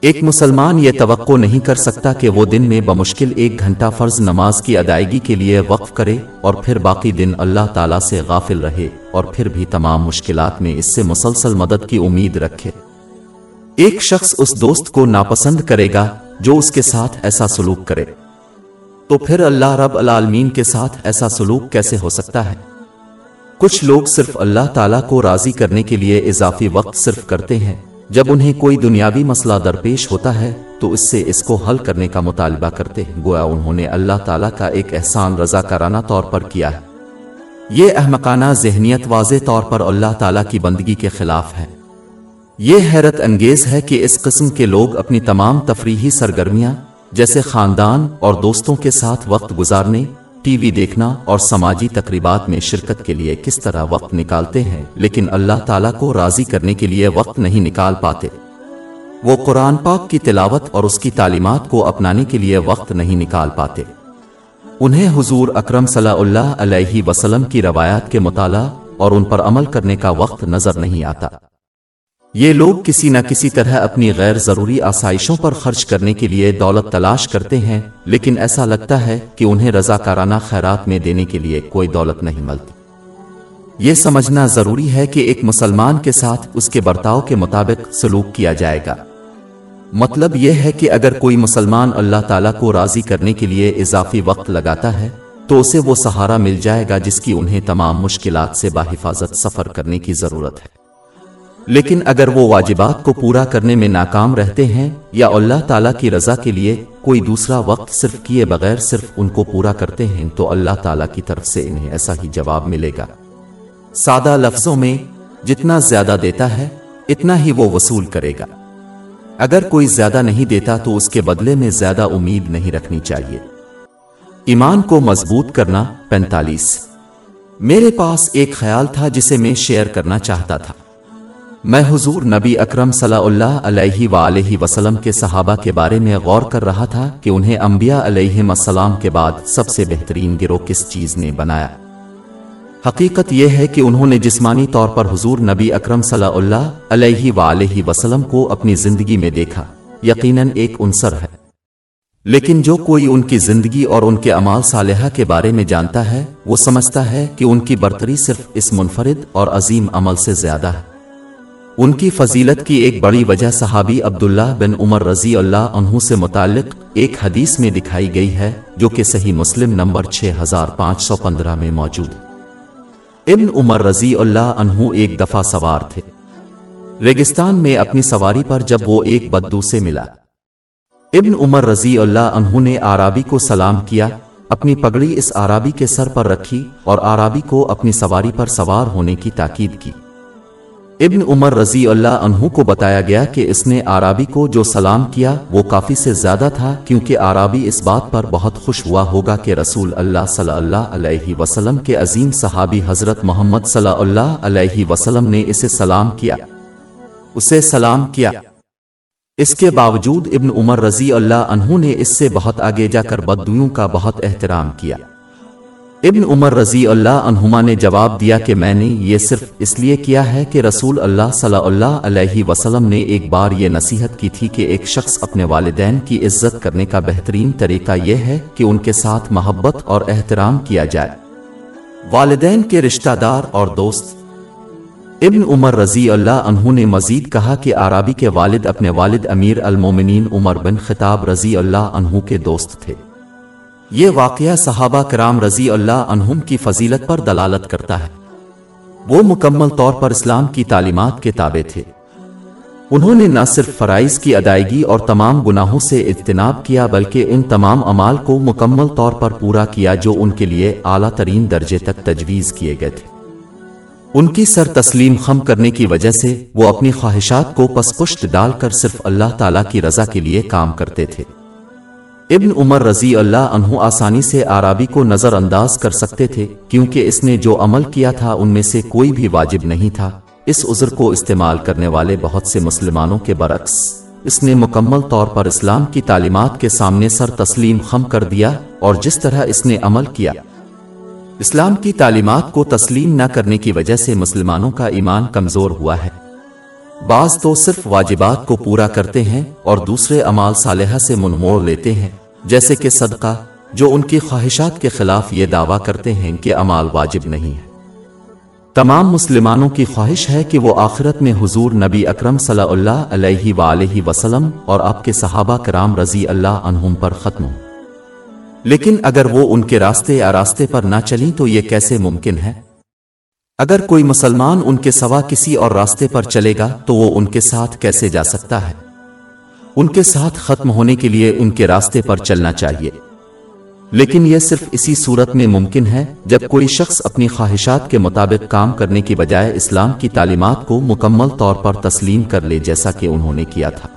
ایک مسلمان یہ توقع نہیں کر سکتا کہ وہ دن میں بمشکل ایک گھنٹہ فرض نماز کی ادائیگی کے لیے وقف کرے اور پھر باقی دن اللہ تعالیٰ سے غافل رہے اور پھر بھی تمام مشکلات میں اس سے مسلسل مدد کی امید رکھے۔ ایک شخص اس دوست کو ناپسند کرے گا جو اس کے ساتھ ایسا سلوک کرے۔ تو پھر اللہ رب العالمین کے ساتھ ایسا سلوک کیسے ہو سکتا ہے؟ کچھ لوگ صرف اللہ تعالیٰ کو راضی کرنے کے لیے اضافی وقت صرف کرتے ہیں۔ جب انہیں کوئی دنیاوی مسئلہ درپیش ہوتا ہے، تو اس سے اس کو حل کرنے کا مطالبہ کرتے ہیں۔ گویا انہوں نے اللہ تعالیٰ کا ایک احسان رضا طور پر کیا ہے۔ یہ احمقانہ ذہنیت واضح طور پر اللہ تعالیٰ کی بندگی کے خلاف ہے۔ یہ حیرت انگیز ہے کہ اس قسم کے لوگ اپنی تمام تفریحی سرگرمیاں جیسے خاندان اور دوستوں کے ساتھ وقت گزارنے، ٹی وی دیکھنا اور سماجی تقریبات میں شرکت کے لیے کس طرح وقت نکالتے ہیں، لیکن اللہ تعالیٰ کو راضی کرنے کے لیے وقت نہیں نکال پاتے۔ وہ قرآن پاک کی تلاوت اور اس کی تعلیمات کو اپنانے کے لیے وقت نہیں نکال پاتے۔ انہیں حضور اکرم صلی اللہ علیہ وسلم کی روایات کے مطالعہ اور ان پر عمل کرنے کا وقت نظر نہیں آتا۔ یہ لوگ کسی نہ کسی طرح اپنی غیر ضروری آسائشوں پر خرچ کرنے کے لیے دولت تلاش کرتے ہیں، لیکن ایسا لگتا ہے کہ انہیں رضا کارانہ خیرات میں دینے کے لیے کوئی دولت نہیں ملتی۔ یہ سمجھنا ضروری ہے کہ ایک مسلمان کے ساتھ اس کے برتاؤ کے مطابق سلوک کیا جائے گا۔ مطلب یہ ہے کہ اگر کوئی مسلمان اللہ تعالیٰ کو راضی کرنے کے لیے اضافی وقت لگاتا ہے، تو اسے وہ سہارا مل جائے گا جس کی انہیں تمام مشکلات سے باحفاظت سفر کرنے کی ضرورت ہے۔ لیکن اگر وہ واجبات کو پورا کرنے میں ناکام رہتے ہیں یا اللہ تعالیٰ کی رضا کے لیے کوئی دوسرا وقت صرف کیے بغیر صرف ان کو پورا کرتے ہیں، تو اللہ تعالیٰ کی طرف سے انہیں ایسا ہی جواب ملے گا۔ سادہ لفظوں میں جتنا زیادہ دیتا ہے، اتنا ہی وہ وصول کرے گا۔ اگر کوئی زیادہ نہیں دیتا، تو اس کے بدلے میں زیادہ امید نہیں رکھنی چاہیے۔ ایمان کو مضبوط کرنا پینتالیس۔ میرے پاس ایک خیال تھا جسے میں شیئر کرنا چاہتا تھا۔ میں حضور نبی اکرم صلی اللہ علیہ وآلہ وسلم کے صحابہ کے بارے میں غور کر رہا تھا کہ انہیں انبیاء علیہ السلام کے بعد سب سے بہترین گروہ کس چیز نے بنایا۔ حقیقت یہ ہے کہ انہوں نے جسمانی طور پر حضور نبی اکرم صلی اللہ علیہ وآلہ وسلم کو اپنی زندگی میں دیکھا۔ یقیناً ایک انصر ہے۔ لیکن جو کوئی ان کی زندگی اور ان کے امال صالحہ کے بارے میں جانتا ہے، وہ سمجھتا ہے کہ ان کی برتری صرف اس منفرد اور عظیم عمل سے زیادہ ہے۔ ان کی فضیلت کی ایک بڑی وجہ صحابی عبداللہ بن عمر رضی اللہ عنہ سے متعلق ایک حدیث میں دکھائی گئی ہے، جو کہ صحیح مسلم نمبر 6515 میں موجود ابن عمر رضی اللہ عنہ ایک دفعہ سوار تھے۔ ریگستان میں اپنی سواری پر جب وہ ایک بدو سے ملا۔ ابن عمر رضی اللہ عنہ نے آرابی کو سلام کیا، اپنی پگڑی اس آرابی کے سر پر رکھی اور آرابی کو اپنی سواری پر سوار ہونے کی تاکید کی۔ ابن عمر رضی اللہ عنہ کو بتایا گیا کہ اس نے آرابی کو جو سلام کیا وہ کافی سے زیادہ تھا، کیونکہ آرابی اس بات پر بہت خوش ہوا ہوگا کہ رسول اللہ صلی اللہ علیہ وسلم کے عظیم صحابی حضرت محمد صلی اللہ علیہ وسلم نے اسے سلام کیا۔ اسے سلام کیا۔ اس کے باوجود ابن عمر رضی اللہ عنہ نے اس سے بہت آگے جا کر بدویوں کا بہت احترام کیا۔ ابن عمر رضی اللہ عنہما نے جواب دیا کہ میں نے یہ صرف اس لیے کیا ہے کہ رسول اللہ صلی اللہ علیہ وسلم نے ایک بار یہ نصیحت کی تھی کہ ایک شخص اپنے والدین کی عزت کرنے کا بہترین طریقہ یہ ہے کہ ان کے ساتھ محبت اور احترام کیا جائے۔ والدین کے رشتہ دار اور دوست۔ ابن عمر رضی اللہ عنہ نے مزید کہا کہ آرابی کے والد اپنے والد امیر المومنین عمر بن خطاب رضی اللہ عنہ کے دوست تھے۔ یہ واقعہ صحابہ کرام رضی اللہ عنہم کی فضیلت پر دلالت کرتا ہے۔ وہ مکمل طور پر اسلام کی تعلیمات کے تابع تھے۔ انہوں نے نہ صرف فرائض کی ادائیگی اور تمام گناہوں سے اجتناب کیا بلکہ ان تمام امال کو مکمل طور پر پورا کیا جو ان کے لیے اعلیٰ ترین درجے تک تجویز کیے گئے تھے۔ ان کی سر تسلیم خم کرنے کی وجہ سے وہ اپنی خواہشات کو پس پشت ڈال کر صرف اللہ تعالیٰ کی رضا کے لیے کام کرتے تھے۔ ابن عمر رضی اللہ عنہ آسانی سے آرابی کو نظر انداز کر سکتے تھے، کیونکہ اس نے جو عمل کیا تھا ان میں سے کوئی بھی واجب نہیں تھا۔ اس عذر کو استعمال کرنے والے بہت سے مسلمانوں کے برعکس۔ اس نے مکمل طور پر اسلام کی تعلیمات کے سامنے سر تسلیم خم کر دیا اور جس طرح اس نے عمل کیا۔ اسلام کی تعلیمات کو تسلیم نہ کرنے کی وجہ سے مسلمانوں کا ایمان کمزور ہوا ہے۔ بعض تو صرف واجبات کو پورا کرتے ہیں اور دوسرے امال صالحہ سے منموڑ لیتے ہیں۔ جیسے کہ صدقہ، جو ان کی خواہشات کے خلاف یہ دعویٰ کرتے ہیں کہ امال واجب نہیں ہے۔ تمام مسلمانوں کی خواہش ہے کہ وہ آخرت میں حضور نبی اکرم صلی اللہ علیہ وآلہ وسلم اور آپ کے صحابہ کرام رضی اللہ عنہم پر ختم ہوں۔ لیکن اگر وہ ان کے راستے یا راستے پر نہ چلیں تو یہ کیسے ممکن ہے؟ اگر کوئی مسلمان ان کے سوا کسی اور راستے پر چلے گا تو وہ ان کے ساتھ کیسے جا سکتا ہے؟ ان کے ساتھ ختم ہونے کے لیے ان کے راستے پر چلنا چاہیے۔ لیکن یہ صرف اسی صورت میں ممکن ہے جب کوئی شخص اپنی خواہشات کے مطابق کام کرنے کی بجائے اسلام کی تعلیمات کو مکمل طور پر تسلیم کر لے جیسا کہ انہوں نے کیا تھا۔